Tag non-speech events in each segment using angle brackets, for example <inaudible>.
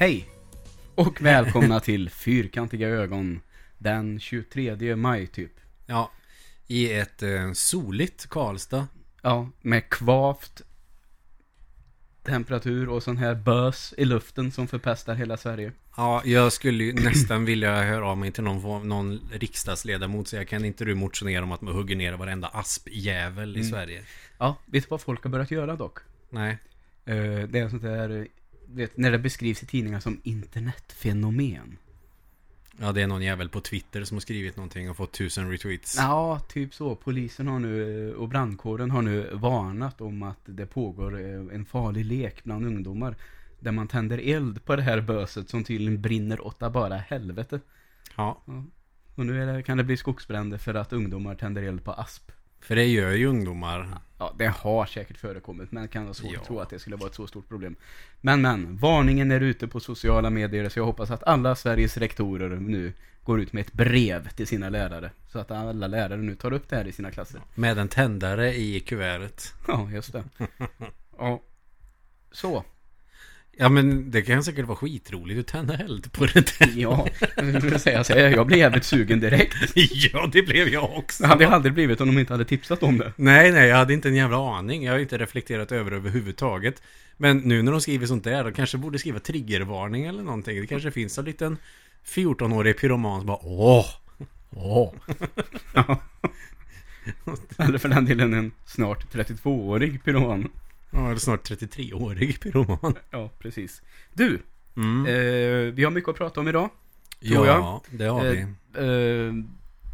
Hej! Och välkomna till Fyrkantiga ögon den 23 maj typ. Ja, i ett eh, soligt Karlstad. Ja, med kvavt temperatur och sån här bös i luften som förpestar hela Sverige. Ja, jag skulle ju nästan vilja höra av mig till någon, någon riksdagsledamot så jag kan inte du motionera om att man hugger ner varenda aspjävel i Mm. Sverige? Ja, vet du vad folk har börjat göra dock? Nej. Eh, Det är sånt där, vet, när det beskrivs i tidningar som internetfenomen. Ja, det är någon jävel på Twitter som har skrivit någonting och fått tusen retweets. Ja, typ så. Polisen har nu, eh, och brandkåren har nu varnat om att det pågår eh, en farlig lek bland ungdomar. Där man tänder eld på det här böset som tydligen brinner åtta bara helvete. Ja, Och nu det, kan det bli skogsbränder för att ungdomar tänder eld på asp. För det gör ju ungdomar. Ja, det har säkert förekommit, men kan vara svårt Ja. att tro att det skulle vara ett så stort problem. Men, men, varningen är ute på sociala medier, så jag hoppas att alla Sveriges rektorer nu går ut med ett brev till sina lärare. Så att alla lärare nu tar upp det här i sina klasser. Med en tändare i kuvertet. Ja, just det. <laughs> Ja. Så. Ja, men det kan säkert vara skitroligt att tända eld på det där. <laughs> Ja, jag vill säga här, jag blev jävligt sugen direkt. <laughs> ja, det blev jag också. Det hade jag aldrig blivit om de inte hade tipsat om det. Nej, nej, jag hade inte en jävla aning. Jag har inte reflekterat över det överhuvudtaget. Men nu när de skriver sånt där, de kanske borde skriva triggervarning eller någonting. Det kanske finns en liten 14-årig pyroman som bara åh, åh. <laughs> Eller för den delen en snart 32-årig pyroman. Ja, snart 33-årig pyroman. <laughs> Ja, precis. Du, Mm. eh, vi har mycket att prata om idag. tror ja, det har vi. Eh, eh,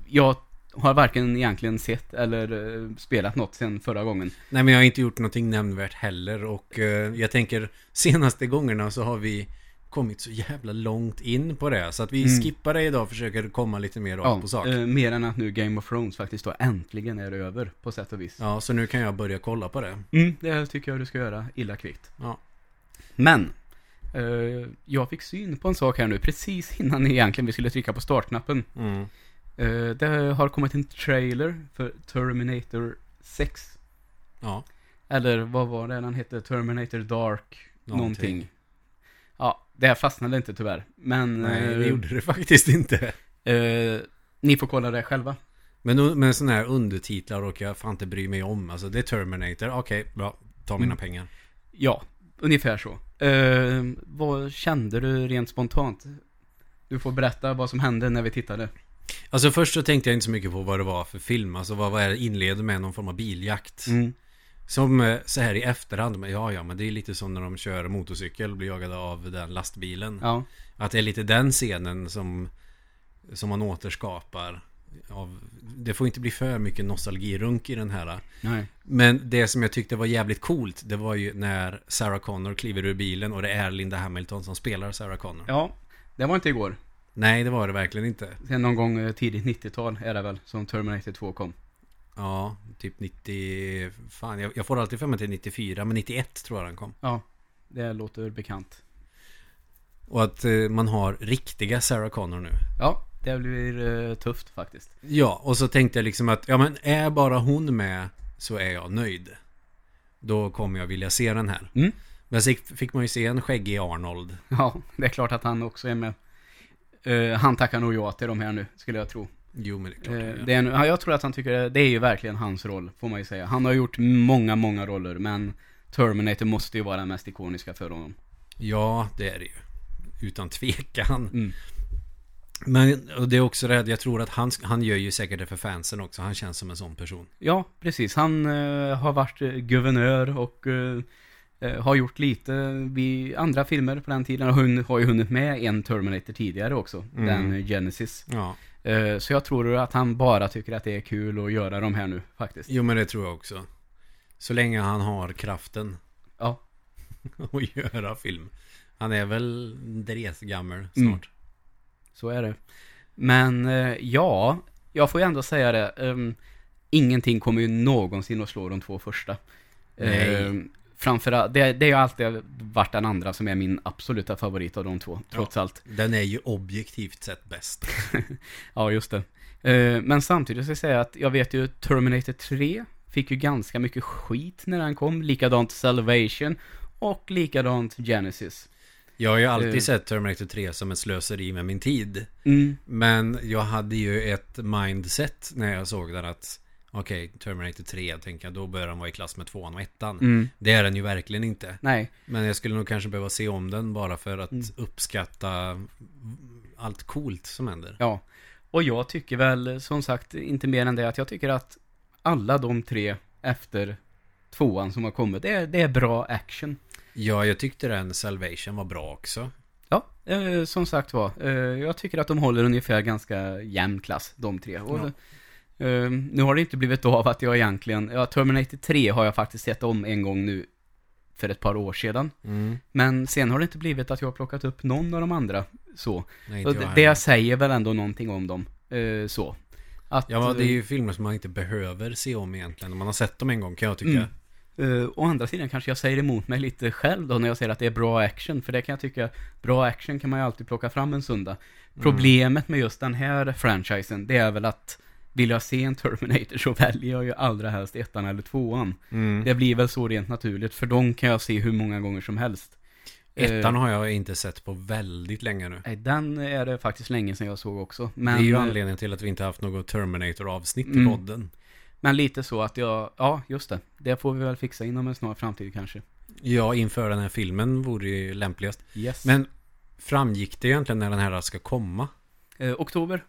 jag har varken egentligen sett eller eh, spelat något sen förra gången. Nej, men jag har inte gjort någonting nämnvärt heller. Och eh, jag tänker, senaste gångerna så har vi kommit så jävla långt in på det. Så att vi Mm. skippar det idag och försöker komma lite mer rakt på sak. eh, mer än att nu Game of Thrones faktiskt då äntligen är över på sätt och vis. Ja, så nu kan jag börja kolla på det. Mm, det tycker jag du ska göra illa kvickt. Ja. Men, eh, jag fick syn på en sak här nu precis innan egentligen vi skulle trycka på startknappen. Mm. Eh, det har kommit en trailer för Terminator 6. Ja, Eller vad var det den hette? Terminator Dark någonting. Någonting. Ja, det här fastnade inte tyvärr. Men nej, eh, det gjorde det <laughs> faktiskt inte. eh, ni får kolla det själva. Men med sådana här undertitlar och jag fan inte bry mig om. Alltså det är Terminator. Okej, bra. Ta mina Mm. pengar. Ja, ungefär så. Eh, vad kände du rent spontant? Du får berätta vad som hände när vi tittade. Alltså först så tänkte jag inte så mycket på vad det var för film. Alltså vad var det inleder med någon form av biljakt. Mm. Som eh, så här i efterhand. Men ja, ja, men det är lite som när de kör motorcykel och blir jagade av den lastbilen. Ja, Att det är lite den scenen som, som man återskapar. Av, det får inte bli för mycket nostalgirunk i den här. nej. Men det som jag tyckte var jävligt coolt Det var ju när Sarah Connor kliver ur bilen Och det är Linda Hamilton som spelar Sarah Connor Ja, det var inte igår. Nej det var det verkligen inte Sen någon gång eh, tidigt 90-tal är det väl som Terminator 2 kom. Ja, typ 90 Fan, jag, jag får alltid för mig till 94 Men 91 tror jag den kom Ja, det låter bekant. Och att eh, man har riktiga Sarah Connor nu Ja, det blir eh, tufft faktiskt. Ja, och så tänkte jag liksom att Ja men är bara hon med Så är jag nöjd Då kommer jag vilja se den här Mm. Men så fick man ju se en skäggig Arnold Ja, det är klart att han också är med. Eh, han tackar nog ja till de här nu, skulle jag tro. Jo men det är klart Eh, det är, jag tror att han tycker det, det är ju verkligen hans roll, får man ju säga. Han har gjort många, många roller, men Terminator måste ju vara den mest ikoniska för honom. Ja, det är det ju. Utan tvekan. Mm. Men och det är också det, jag tror att han, han gör ju säkert det för fansen också. Han känns som en sån person. Ja, precis. Han eh, har varit eh, guvernör och eh, eh, har gjort lite vid andra filmer på den tiden. Och hun, har ju hunnit med en Terminator tidigare också, Mm. den Genesis. Ja, så jag tror att han bara tycker att det är kul att göra de här nu, faktiskt. jo men det tror jag också. Så länge han har kraften Ja, <laughs> att göra film. Han är väl gammal snart. Mm. så är det. Men eh, ja, jag får ju ändå säga det. ehm, ingenting kommer ju någonsin att slå de två första. Nej. Ehm, framförallt, det, det har ju alltid varit den andra som är min absoluta favorit av de två, trots allt. Den är ju objektivt sett bäst. <laughs> Ja, just det. Eh, men samtidigt ska jag säga att jag vet ju Terminator 3 fick ju ganska mycket skit när den kom. Likadant Salvation och likadant Genesis. Jag har ju alltid Eh. sett Terminator 3 som ett slöseri med min tid. Mm. Men jag hade ju ett mindset när jag såg den att Okej, Terminator 3, jag tänker då bör den vara i klass med tvåan och ettan. Mm. Det är den ju verkligen inte. Nej, Men jag skulle nog kanske behöva se om den bara för att Mm. uppskatta allt coolt som händer. ja. Och jag tycker väl, som sagt, inte mer än det, att jag tycker att alla de tre efter tvåan som har kommit, det är, det är bra action. Ja, jag tyckte den Salvation var bra också. Ja, eh, som sagt var. Eh, jag tycker att de håller ungefär ganska jämn klass, de tre. Och, eh, nu har det inte blivit av att jag egentligen, ja, Terminator 3 har jag faktiskt sett om en gång nu för ett par år sedan. Mm. Men sen har det inte blivit att jag har plockat upp någon av de andra så. Nej, det, jag det heller. säger väl ändå någonting om dem. Eh, så. Att, Ja, det är ju filmer som man inte behöver se om egentligen. Om man har sett dem en gång kan jag tycka. Mm. Uh, å andra sidan kanske jag säger emot mig lite själv då när jag säger att det är bra action. För det kan jag tycka, bra action kan man ju alltid plocka fram en söndag. Mm. Problemet med just den här franchisen, det är väl att vill jag se en Terminator så väljer jag ju allra helst ettan eller tvåan. Mm. Det blir väl så rent naturligt, för de kan jag se hur många gånger som helst. Ettan Eh, har jag inte sett på väldigt länge nu. Nej, den är det faktiskt länge sedan jag såg också. Men, det är ju eh, anledningen till att vi inte haft något Terminator-avsnitt i Mm. podden. men lite så att jag, ja just det. Det får vi väl fixa inom en snar framtid kanske. Ja, inför den här filmen vore ju lämpligast. Yes. Men framgick det egentligen när den här ska komma? Eh, oktober.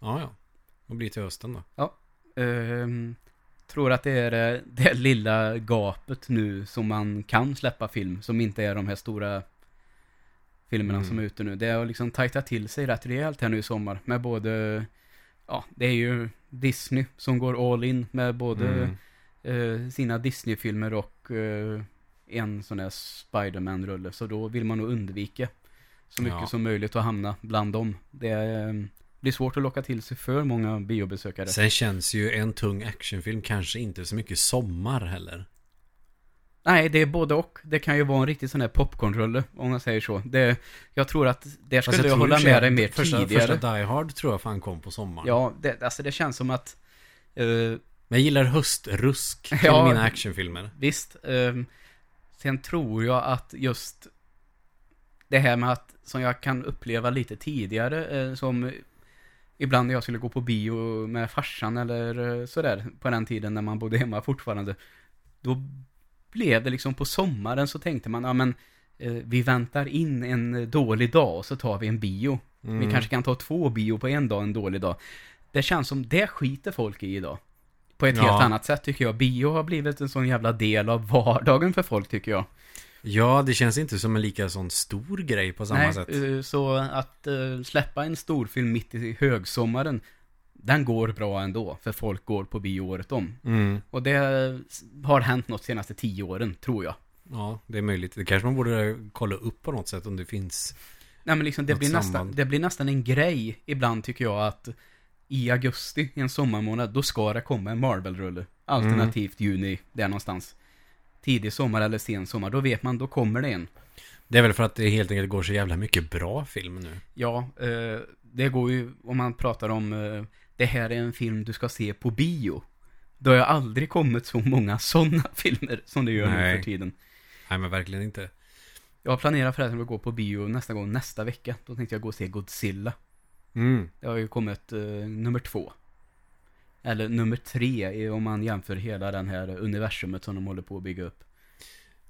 Ja, ja. Vad blir till hösten då? Ehm, tror att det är det, <laughs> det lilla gapet nu som man kan släppa film, som inte är de här stora filmerna Mm. som är ute nu. Det har liksom tajtat till sig rätt rejält här nu i sommar med både, ja, det är ju Disney som går all in med både Mm. eh, sina Disney-filmer och eh, en sån här Spider-Man-rulle. Så då vill man nog undvika så mycket Ja. som möjligt att hamna bland dem. Det eh, blir svårt att locka till sig för många biobesökare. Sen känns ju en tung actionfilm kanske inte så mycket sommar heller. Nej, det är både och. Det kan ju vara en riktig sån här popcornrulle, om man säger så. Det, jag tror att, där Fast skulle jag, tror hålla med dig mer första, tidigare. Första Die Hard tror jag fan kom på sommaren. Ja, det, alltså det känns som att, eh, Men jag gillar höstrusk <laughs> till Ja. mina actionfilmer. visst. ehm, sen tror jag att just det här med att, som jag kan uppleva lite tidigare, eh, som ibland när jag skulle gå på bio med farsan eller eh, sådär, på den tiden när man bodde hemma fortfarande, då blev det liksom på sommaren så tänkte man, ja men eh, vi väntar in en dålig dag och så tar vi en bio. Mm. Vi kanske kan ta två bio på en dag, en dålig dag. Det känns som det skiter folk i idag. På ett Ja. helt annat sätt tycker jag. Bio har blivit en sån jävla del av vardagen för folk tycker jag. Ja, det känns inte som en lika sån stor grej på samma Nej, sätt. eh, så att eh, släppa en storfilm mitt i högsommaren, den går bra ändå, för folk går på bio året om. Mm. Och det har hänt något senaste tio åren, tror jag. Ja, det är möjligt. Det kanske man borde kolla upp på något sätt om det finns. Nej men liksom det blir, nästan, det blir nästan en grej ibland tycker jag att i augusti, i en sommarmånad, då ska det komma en Marvel-rulle. Alternativt juni, där någonstans. Tidig sommar eller sen sommar, då vet man, då kommer det en. Det är väl för att det helt enkelt går så jävla mycket bra film nu. Ja, eh, det går ju, om man pratar om eh, det här är en film du ska se på bio. Då har jag aldrig kommit så många <laughs> sådana filmer som det gör nu Nej. för tiden. Nej, men verkligen inte. Jag planerar förresten att gå på bio nästa gång, nästa vecka. Då tänkte jag gå och se Godzilla. Mm. Det har ju kommit eh, nummer två. Eller nummer tre om man jämför hela den här universumet som de håller på att bygga upp.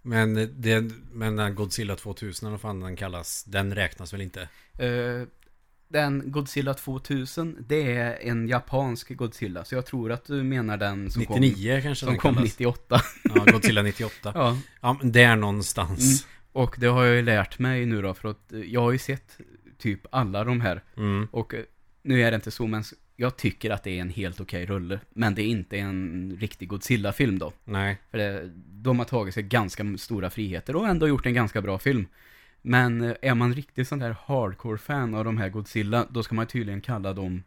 Men, det, men den Godzilla 2000, eller vad fan den kallas, den räknas väl inte? Eh, den Godzilla 2000, det är en japansk Godzilla. Så jag tror att du menar den som 99 kanske kom, som den kom kallas. 98. Ja, Godzilla 98. <laughs> ja. Ja, men där någonstans. Och det har jag ju lärt mig nu då, för att jag har ju sett typ alla de här. Mm. Och eh, nu är det inte så, men jag tycker att det är en helt okej rulle. Men det är inte en riktig Godzilla-film då. Nej. För det, de har tagit sig ganska stora friheter och ändå gjort en ganska bra film. Men eh, är man riktigt sån där hardcore-fan av de här Godzilla, då ska man tydligen kalla dem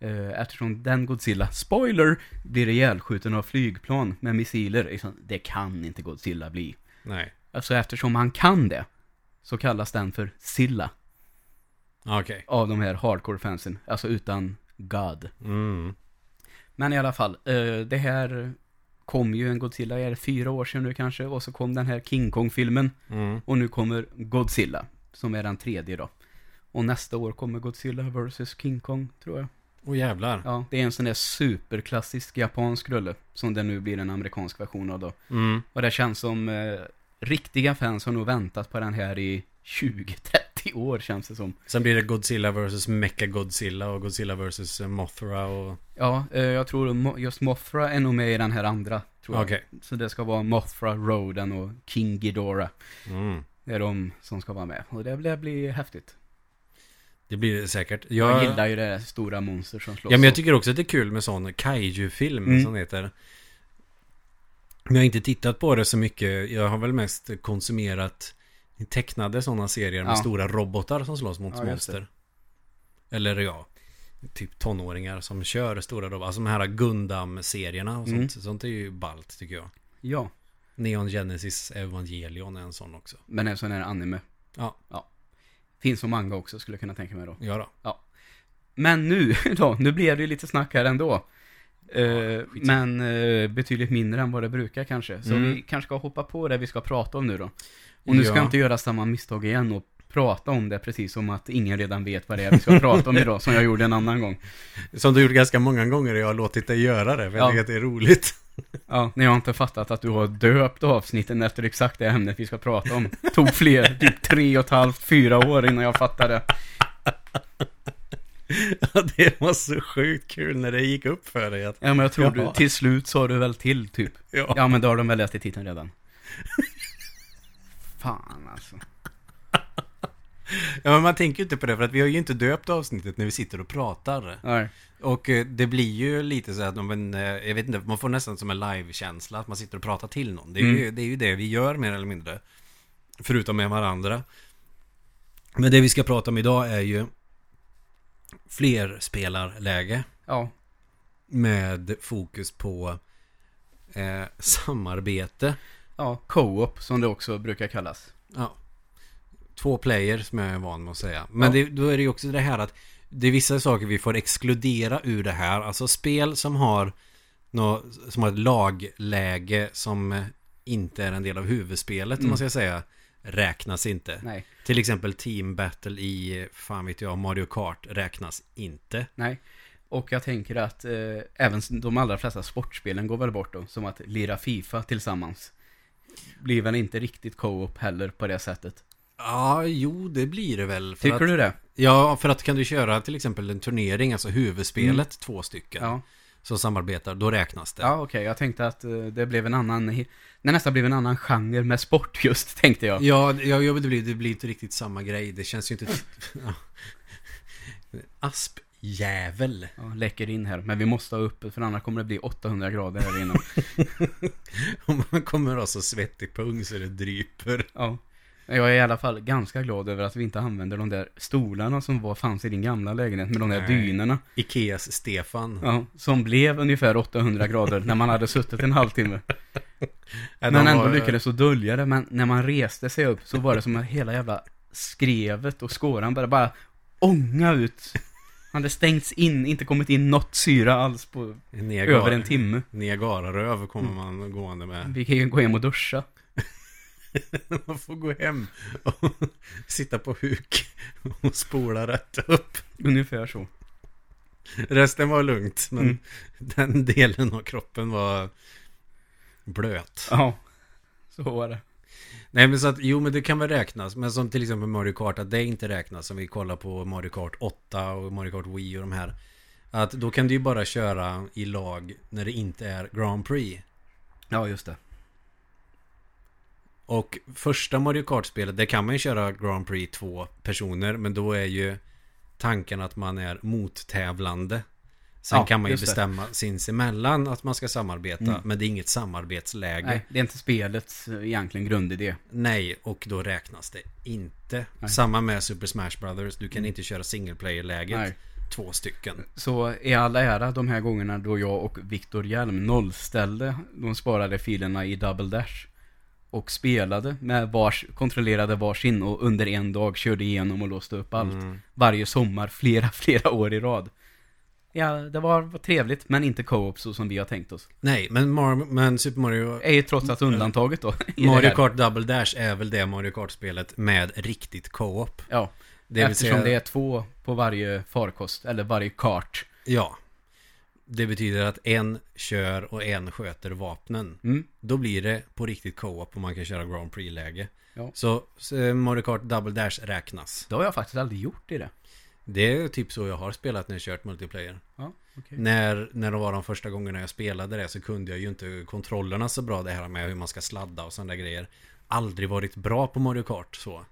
eh, Eftersom den Godzilla, spoiler, blir ihjälskjuten av flygplan med missiler. Det kan inte Godzilla bli. Nej. Alltså eftersom han kan det, så kallas den för Silla Okej. av de här hardcore-fansen. Alltså utan God. Mm. Men i alla fall, eh, det här kom ju en Godzilla, är det fyra år sedan nu kanske? Och så kom den här King Kong-filmen. Mm. Och nu kommer Godzilla. Som är den tredje då. Och nästa år kommer Godzilla vs King Kong, tror jag. Åh jävlar. Ja, det är en sån där superklassisk japansk rulle. Som det nu blir en amerikansk version av då. Mm. Och det känns som eh, riktiga fans har nog väntat på den här i 20-30 <laughs> år känns det som. Sen blir det Godzilla vs Mecha Godzilla och Godzilla vs Mothra och... Ja, eh, jag tror just Mothra är nog med i den här andra. Tror jag. Så det ska vara Mothra, Rodan och King Ghidorah. Mm. Det är de som ska vara med. Och det blir, blir häftigt. Det blir det säkert. Jag, Jag, gillar ju det där stora monster som slåss. Ja men jag tycker också att det är kul med sån kaiju-film Mm. som det heter. Men jag har inte tittat på det så mycket. Jag har väl mest konsumerat tecknade sådana serier med Ja. stora robotar som slåss mot Ja, monster. Eller ja, typ tonåringar som kör stora robotar. Alltså de här Gundam-serierna och Mm. sånt. Sånt är ju ballt tycker jag. Ja, Neon Genesis Evangelion är en sån också. men en sån här anime. Ja. Finns som manga också skulle jag kunna tänka mig då. Ja då. Men nu <laughs> då, nu blev det ju lite snack här ändå. Eh, skit. men eh, betydligt mindre än vad det brukar kanske. Så Mm. vi kanske ska hoppa på det vi ska prata om nu då. Och nu ska Ja. jag inte göra samma misstag igen och prata om det precis som att ingen redan vet vad det är vi ska prata om idag, som jag gjorde en annan gång. Som du gjort ganska många gånger och jag har låtit dig göra det. För jag Ja. tycker att det är roligt. Ja, när jag inte fattat att du har döpt avsnitten efter exakt det ämnet vi ska prata om. Tog fler, typ tre och ett halvt, fyra år innan jag fattade. Ja, det var så sjukt kul när det gick upp för dig att... Ja, men jag tror du, Jaha. till slut sa du väl till, typ. Ja. Ja, men då har de väl läst i titeln redan. Fan alltså. Ja, men man tänker ju inte på det för att vi har ju inte döpt avsnittet när vi sitter och pratar. Nej. Och eh, det blir ju lite så att, men, eh, jag vet inte, man får nästan som en live-känsla att man sitter och pratar till någon. Det är, ju, det är ju det vi gör mer eller mindre. Förutom med varandra. Men det vi ska prata om idag är ju flerspelarläge Ja, med fokus på eh, samarbete. Ja, co-op som det också brukar kallas. Ja. Två players som jag är van med att säga. Men Ja. det, då är det ju också det här att det är vissa saker vi får exkludera ur det här. Alltså spel som har nå, som har ett lagläge som inte är en del av huvudspelet om Mm. man ska säga räknas inte. Nej, Till exempel Team Battle i, fan vet jag, Mario Kart räknas inte. nej. Och jag tänker att eh, även de allra flesta sportspelen går väl bort då. Som att lira FIFA tillsammans. Blir väl inte riktigt co-op heller på det sättet. Ja, jo, det blir det väl. För Tycker att, du det? Ja, för att kan du köra till exempel en turnering, alltså huvudspelet, två stycken, Ja, som samarbetar, då räknas det. ja okej. Jag tänkte att eh, det blev en annan... Det nästan blev en annan genre med sport just, <laughs> tänkte jag. Ja, ja, det, blir, det blir inte riktigt samma grej. Det känns ju inte... <laughs> Ja. Aspjävel. Ja, läcker in här. Men vi måste ha uppe för annars kommer det bli 800 grader här inne. <laughs> Om man kommer ha så svettig pung så det dryper. Ja. Jag är i alla fall ganska glad över att vi inte använder de där stolarna som var, fanns i din gamla lägenhet med de där Nej. dynorna. Ikeas Stefan. Ja, som blev ungefär 800 grader när man hade suttit en halvtimme. <laughs> Men de ändå var- lyckades så dölja det. Men när man reste sig upp så var det som att hela jävla skrevet och skåran började bara ånga ut. Han hade stängts in, inte kommit in något syra alls på Niagara- över en timme. Niagararöv kommer man gående med. Vi kan ju gå hem och duscha. <laughs> Man får gå hem och <laughs> sitta på huk <laughs> och spola rätt upp. Ungefär så. Resten var lugnt, men Mm. den delen av kroppen var blöt. Ja, så var det. Nej men så att, jo men det kan väl räknas. Men som till exempel Mario Kart, att det inte räknas. Om vi kollar på Mario Kart 8 och Mario Kart Wii och de här. Att då kan du ju bara köra i lag när det inte är Grand Prix. Ja, just det. Och första Mario Kart-spelet, där kan man ju köra Grand Prix två personer. Men då är ju tanken att man är mottävlande. Sen Ja, kan man ju just det. bestämma sinsemellan att man ska samarbeta. Mm. Men det är inget samarbetsläge. Nej, det är inte spelets eh, egentligen grundidé. Nej, och då räknas det inte. Nej. Samma med Super Smash Brothers. Du kan inte köra single player-läget. Två stycken. Så i all ära de här gångerna då jag och Viktor Hjelm nollställde de sparade filerna i Double Dash. Och spelade med vars, kontrollerade varsin och under en dag körde igenom och låste upp allt. Mm. Varje sommar, <laughs> flera, flera år i rad. Ja, det var, var trevligt, men inte co-op så som vi har tänkt oss. Nej, men, Mar- men Super Mario... Är ju trots allt undantaget då. Mario. Kart Double Dash är väl det Mario Kart-spelet med riktigt co-op. Ja, Det vill eftersom säga, det är två på varje farkost, eller varje kart. Ja. Det betyder att en kör och en sköter vapnen. Mm. Då blir det på riktigt co-op och man kan köra Grand Prix-läge. Ja. Så, så eh, Mario Kart Double Dash räknas. Det har jag faktiskt aldrig gjort i det. Det är typ så jag har spelat när jag kört multiplayer. Ja, okej. När, när det var de första gångerna jag spelade det så kunde jag ju inte kontrollerna så bra det här med hur man ska sladda och sådana grejer. Aldrig varit bra på Mario Kart så.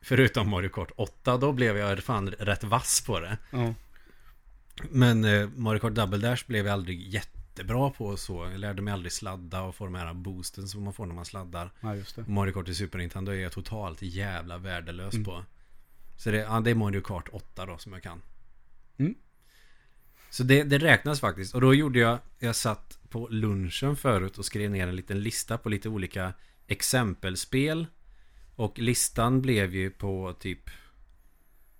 Förutom Mario Kart 8, då blev jag fan rätt vass på det. Ja. Men eh, Mario Kart Double Dash blev jag aldrig jättebra på så. Jag lärde mig aldrig sladda och få de här boosten som man får när man sladdar. ja. Mario Kart i Super Nintendo är jag totalt jävla värdelös Mm. på. Så det, ja, det är Mario Kart 8 då som jag kan. Mm. Så det, det räknas faktiskt. Och då gjorde jag, jag satt på lunchen förut och skrev ner en liten lista på lite olika exempelspel. Och listan blev ju på typ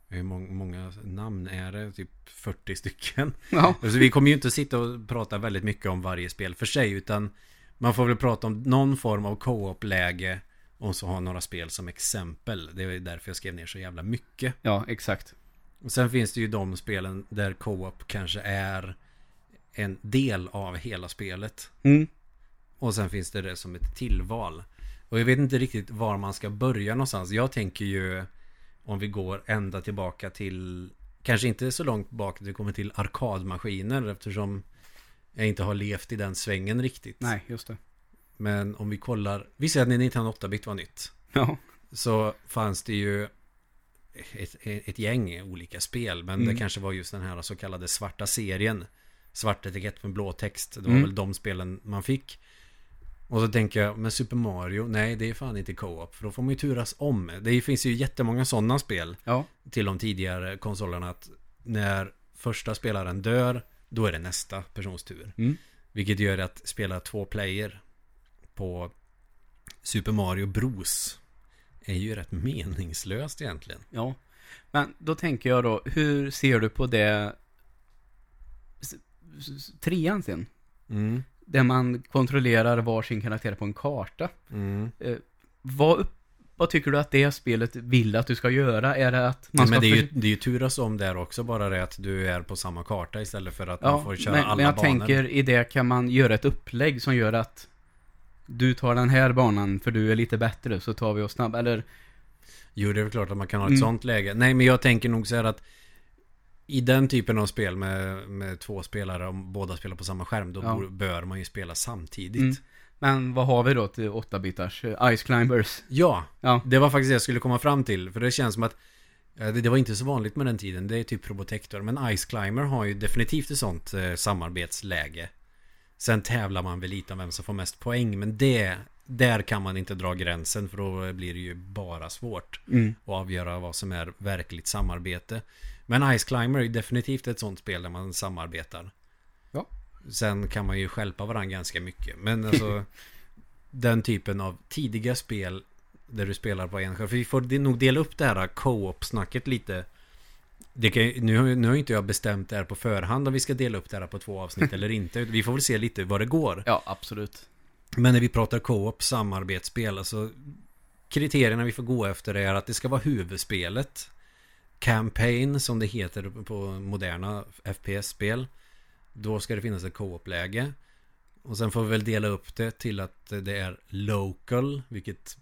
hur mång- många namn är det? Typ 40 stycken. Ja, <laughs> Alltså, vi kommer ju inte sitta och prata väldigt mycket om varje spel för sig utan man får väl prata om någon form av co-op-läge och så ha några spel som exempel. Det är därför jag skrev ner så jävla mycket. ja, exakt. Och sen finns det ju de spelen där co-op kanske är en del av hela spelet. Mm. Och sen finns det det som ett tillval. Och jag vet inte riktigt var man ska börja någonstans. Jag tänker ju om vi går ända tillbaka till Kanske inte så långt bak vi kommer till arkadmaskiner eftersom jag inte har levt i den svängen riktigt. Nej, just det. Men om vi kollar, vi säger att när 1908-bit var nytt. Ja, Så fanns det ju ett, ett gäng olika spel. Men Mm. det kanske var just den här så kallade svarta serien. Svart etikett med blå text. Det var Mm. väl de spelen man fick. Och så tänker jag, men Super Mario, nej det är fan inte co-op. För då får man ju turas om. Det finns ju jättemånga sådana spel ja, till de tidigare konsolerna. Att när första spelaren dör, då är det nästa persons tur. Mm. Vilket gör att spela två player på Super Mario Bros är ju rätt meningslöst egentligen. ja. Men då tänker jag då, hur ser du på det trean sen? Mm. Där man kontrollerar varsin karaktär på en karta. Mm. Vad, upp- vad tycker du att det spelet vill att du ska göra? Är det att man ska men det är, ju, det är ju turas om där också, bara det att du är på samma karta istället för att Ja, man får köra men, alla men jag banor. tänker i det kan man göra ett upplägg som gör att du tar den här banan för du är lite bättre så tar vi oss snabb eller Jo, det är väl klart att man kan ha ett Mm. sånt läge. Nej, men jag tänker nog så här att i den typen av spel med, med två spelare, om båda spelar på samma skärm, då Ja. bör man ju spela samtidigt. Mm. Men vad har vi då till 8-bitars? Eh, Ice Climbers? Ja, Ja. det var faktiskt det jag skulle komma fram till. För det känns som att eh, det, det var inte så vanligt med den tiden. Det är typ Probotector. Men Ice Climber har ju definitivt ett sånt eh, samarbetsläge. Sen tävlar man väl lite om vem som får mest poäng. Men det, där kan man inte dra gränsen. För då blir det ju bara svårt Mm. att avgöra vad som är verkligt samarbete. Men Ice Climber är definitivt ett sånt spel där man samarbetar. Ja. Sen kan man ju skälpa varandra ganska mycket. Men alltså <laughs> den typen av tidiga spel där du spelar på en själv. För vi får nog dela upp det här co-op-snacket lite. Kan, nu, har- nu har inte jag bestämt det här på förhand om vi ska dela upp det här på två avsnitt <laughs> eller inte. Vi får väl se lite vad det går. Ja, absolut. Men när vi pratar co-op, samarbetsspel, alltså kriterierna vi får gå efter är att det ska vara huvudspelet. Campaign, som det heter på moderna FPS-spel. Då ska det finnas ett co-op-läge. Och sen får vi väl dela upp det till att det är local, vilket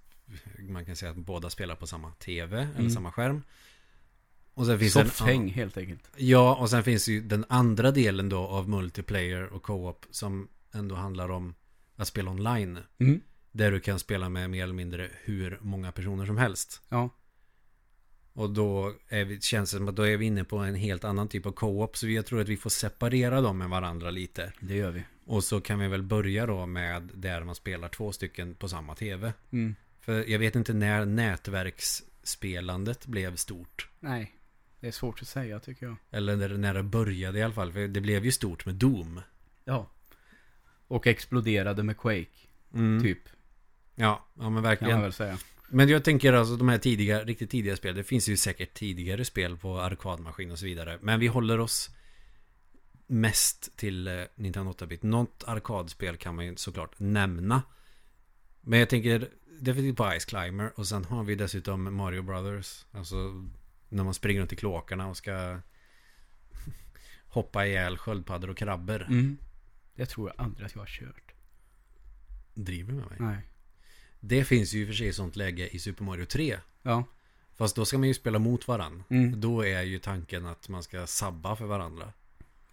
man kan säga att båda spelar på samma TV eller Mm. samma skärm. Och sen finns det en- Soffhäng helt enkelt. Ja, och sen finns ju den andra delen då av multiplayer och co-op som ändå handlar om att spela online. Mm. Där du kan spela med mer eller mindre hur många personer som helst. Ja. Och då vi, känns det som att då är vi inne på en helt annan typ av co-op. Så jag tror att vi får separera dem med varandra lite. Det gör vi. Och så kan vi väl börja då med där man spelar två stycken på samma tv. Mm. För jag vet inte när nätverksspelandet blev stort. Nej, det är svårt att säga tycker jag. Eller när, när det började i alla fall. För det blev ju stort med Doom. Ja. Och exploderade med Quake, Mm. typ. Ja, ja men Kan verkligen. man väl säga. Men jag tänker alltså de här tidiga, riktigt tidiga spel. Det finns ju säkert tidigare spel på arkadmaskin och så vidare. Men vi håller oss mest till eh, Nintendo 8-bit. Något arkadspel kan man ju såklart nämna. Men jag tänker definitivt på Ice Climber och sen har vi dessutom Mario Brothers. Alltså när man springer runt i kloakerna och ska <laughs> hoppa ihjäl sköldpaddor och krabbor. Mm. Det tror jag aldrig att jag har kört. Driver med mig. Nej. Det finns ju i och för sig sånt läge i Super Mario 3. Ja. Fast då ska man ju spela mot varann. Mm. Då är ju tanken att man ska sabba för varandra.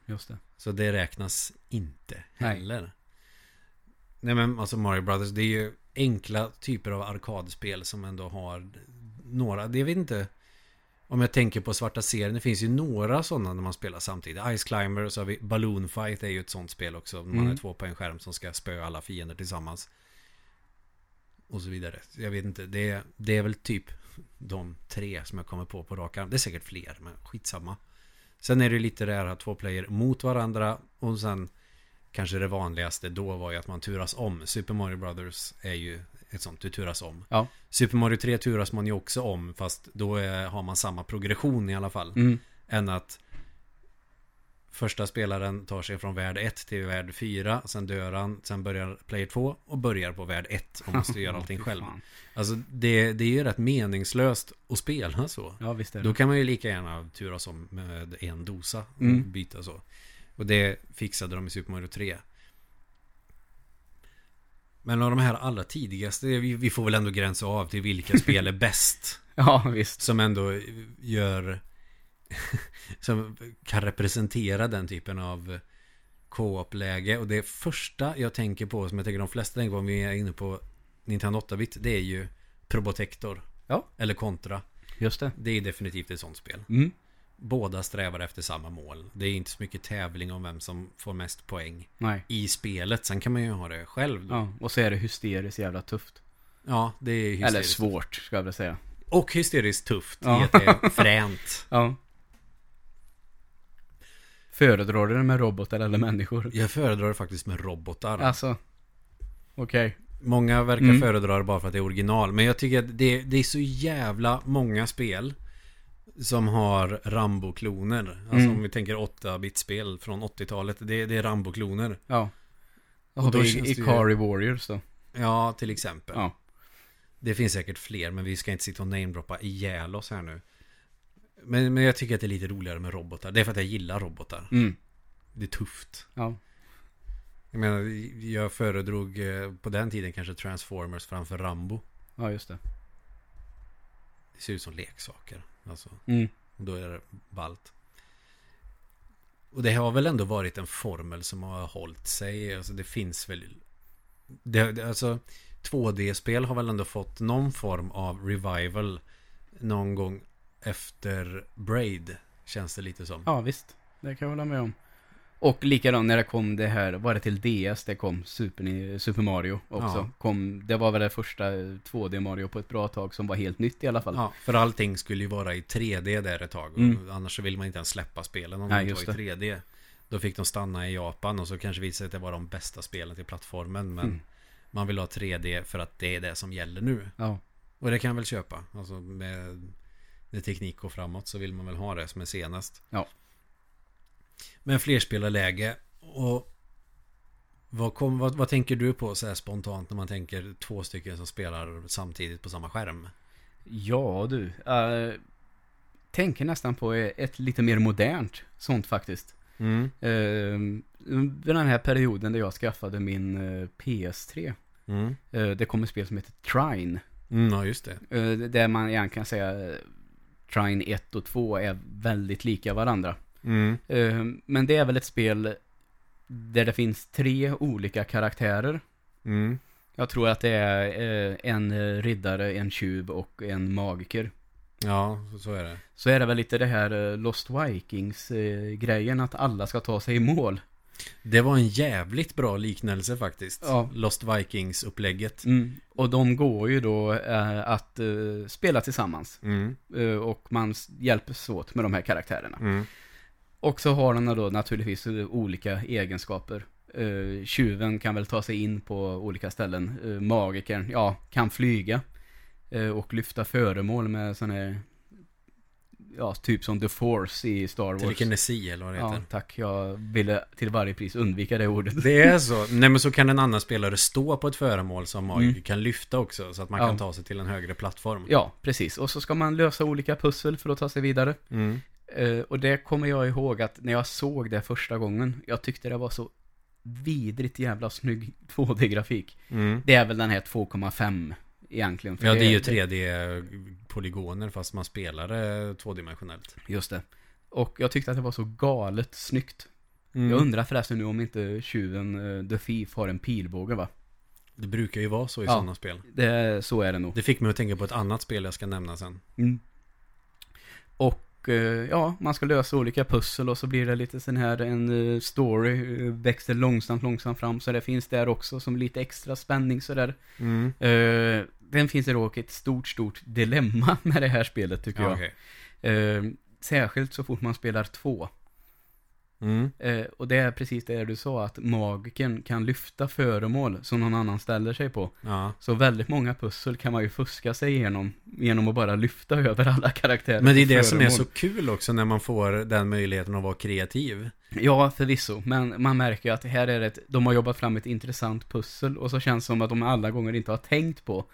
Just det. Så det räknas inte Nej. heller. Nej. men alltså Mario Brothers det är ju enkla typer av arkadspel som ändå har några, det vet inte om jag tänker på svarta serien, det finns ju några sådana när man spelar samtidigt. Ice Climber och så har vi Balloon Fight är ju ett sånt spel också. Man Mm. är två på en skärm som ska spöa alla fiender tillsammans. Och så vidare. Jag vet inte, det är, det är väl typ de tre som jag kommer på på rak arm. Det är säkert fler, men skitsamma. Sen är det lite det här två player mot varandra och sen kanske det vanligaste då var ju att man turas om. Super Mario Brothers är ju ett sånt, du turas om. Ja. Super Mario 3 turas man ju också om, fast då är, har man samma progression i alla fall. Mm. Än att första spelaren tar sig från värld 1 till värld 4, sen dör han, sen börjar player 2 och börjar på värld 1 och måste <laughs> göra allting själv. Alltså det, det är ju rätt meningslöst att spela så. Ja, visst är det. Då kan man ju lika gärna turas om med en dosa och Mm. byta så. Och det fixade de i Super Mario 3. Men av de här allra tidigaste, vi, får väl ändå gränsa av till vilka <laughs> spel är bäst. Ja, visst. Som ändå gör... <laughs> som kan representera den typen av co-op-läge. Och det första jag tänker på, som jag tänker de flesta tänker på om vi är inne på Nintendo 8-bit, det är ju Probotector. Ja. Eller Contra. Just det. Det är definitivt ett sånt spel. Mm. Båda strävar efter samma mål. Det är inte så mycket tävling om vem som får mest poäng Nej. i spelet. Sen kan man ju ha det själv då. Ja, och så är det hysteriskt jävla tufft. Ja, det är hysteriskt. Eller svårt, ska jag väl säga. Och hysteriskt tufft Ja. i att det är <laughs> fränt. Ja. Föredrar du det med robotar eller människor? Jag föredrar faktiskt med robotar. Alltså. Okej. Många verkar Mm. föredra det bara för att det är original. Men jag tycker att det, det är så jävla många spel som har Rambo-kloner. Alltså Mm. om vi tänker 8-bit-spel från 80-talet. Det, det är Rambo-kloner. Ja. Och Och då känns det ju- Ikari Warriors då. Ja, till exempel. Ja. Det finns säkert fler, men vi ska inte sitta och namedroppa ihjäl oss här nu. Men, men jag tycker att det är lite roligare med robotar. Det är för att jag gillar robotar. Mm. Det är tufft. Ja. Jag menar, jag föredrog eh, på den tiden kanske Transformers framför Rambo. Ja, just det. Det ser ut som leksaker. Alltså, Mm. då är det ballt. Och det har väl ändå varit en formel som har hållit sig. Alltså det finns väl... Det, det, alltså 2D-spel har väl ändå fått någon form av revival någon gång efter Braid. Känns det lite som. Ja, visst. Det kan jag hålla med om. Och likadant när det kom det här, var det till DS det kom Super, Super Mario också. Ja. Kom, det var väl det första 2D Mario på ett bra tag som var helt nytt i alla fall. Ja, för allting skulle ju vara i 3D där ett tag. Mm. Annars så vill man inte ens släppa spelen om Nej, de var i 3D. Då fick de stanna i Japan och så kanske visade att det var de bästa spelen till plattformen. Men Mm. man vill ha 3D för att det är det som gäller nu. Ja. Och det kan jag väl köpa. Alltså med när teknik går framåt så vill man väl ha det som är senast. Ja. Men flerspelarläge och vad, kom, vad, vad tänker du på så här spontant när man tänker två stycken som spelar samtidigt på samma skärm? Ja du. Uh, tänker nästan på ett lite mer modernt sånt faktiskt. Mm. Uh, under den här perioden där jag skaffade min eh, PS3. Mm. eh, det kom ett spel som heter Trine. Mm, ja, just det. Där man egentligen kan säga Trine 1 och 2 är väldigt lika varandra. Mm. Eh, men det är väl ett spel där det finns tre olika karaktärer. Mm. Jag tror att det är eh, en riddare, en tjuv och en magiker. Ja, så- är det. Så är det väl lite det här eh, Lost Vikings-grejen, att alla ska ta sig i mål. Det var en jävligt bra liknelse faktiskt. Ja. Lost Vikings-upplägget. Mm. Och de går ju då eh, att eh, spela tillsammans. Mm. Och man hjälps åt med de här karaktärerna. Mm. Och så har den då naturligtvis olika egenskaper. Uh, tjuven kan väl ta sig in på olika ställen. Uh, magikern, ja, kan flyga. eh, och lyfta föremål med sån här ja, typ som The Force i Star Wars. Telekinesi eller vad det Ja, heter. tack. Jag ville till varje pris undvika det ordet. Det är så. Nej men så kan en annan spelare stå på ett föremål som magiker Mm. kan lyfta också. Så att man Ja. kan ta sig till en högre plattform. Ja, precis. Och så ska man lösa olika pussel för att ta sig vidare. Mm. Eh, och det kommer jag ihåg att när jag såg det första gången, jag tyckte det var så vidrigt jävla snygg 2D-grafik. Mm. Det är väl den här 2,5 egentligen. för Ja, det är ju 3D-polygoner fast man spelar det tvådimensionellt. Just det. Och jag tyckte att det var så galet snyggt. Mm. Jag undrar förresten nu om inte tjuven uh, The Thief har en pilbåge va? Det brukar ju vara så i Ja. sådana spel. Det, så är det nog. Det fick mig att tänka på ett annat spel jag ska nämna sen. Mm. Och eh, ja, man ska lösa olika pussel och så blir det lite sån här en eh, story eh, växer långsamt, långsamt fram. Så det finns där också som lite extra spänning sådär. Mm. Uh, den finns det dock ett stort, stort dilemma <laughs> med det här spelet tycker Ja, jag. okej. Eh, särskilt så fort man spelar två. Mm. Eh, och det är precis det du sa, att magiken kan lyfta föremål som någon annan ställer sig på. Ja. Så väldigt många pussel kan man ju fuska sig igenom, genom att bara lyfta <laughs> över alla karaktärer Men det är det som är föremål. så kul också när man får den möjligheten att vara kreativ. Ja, förvisso. Men man märker ju att här är det ett, de har jobbat fram ett intressant pussel och så känns det som att de alla gånger inte har tänkt på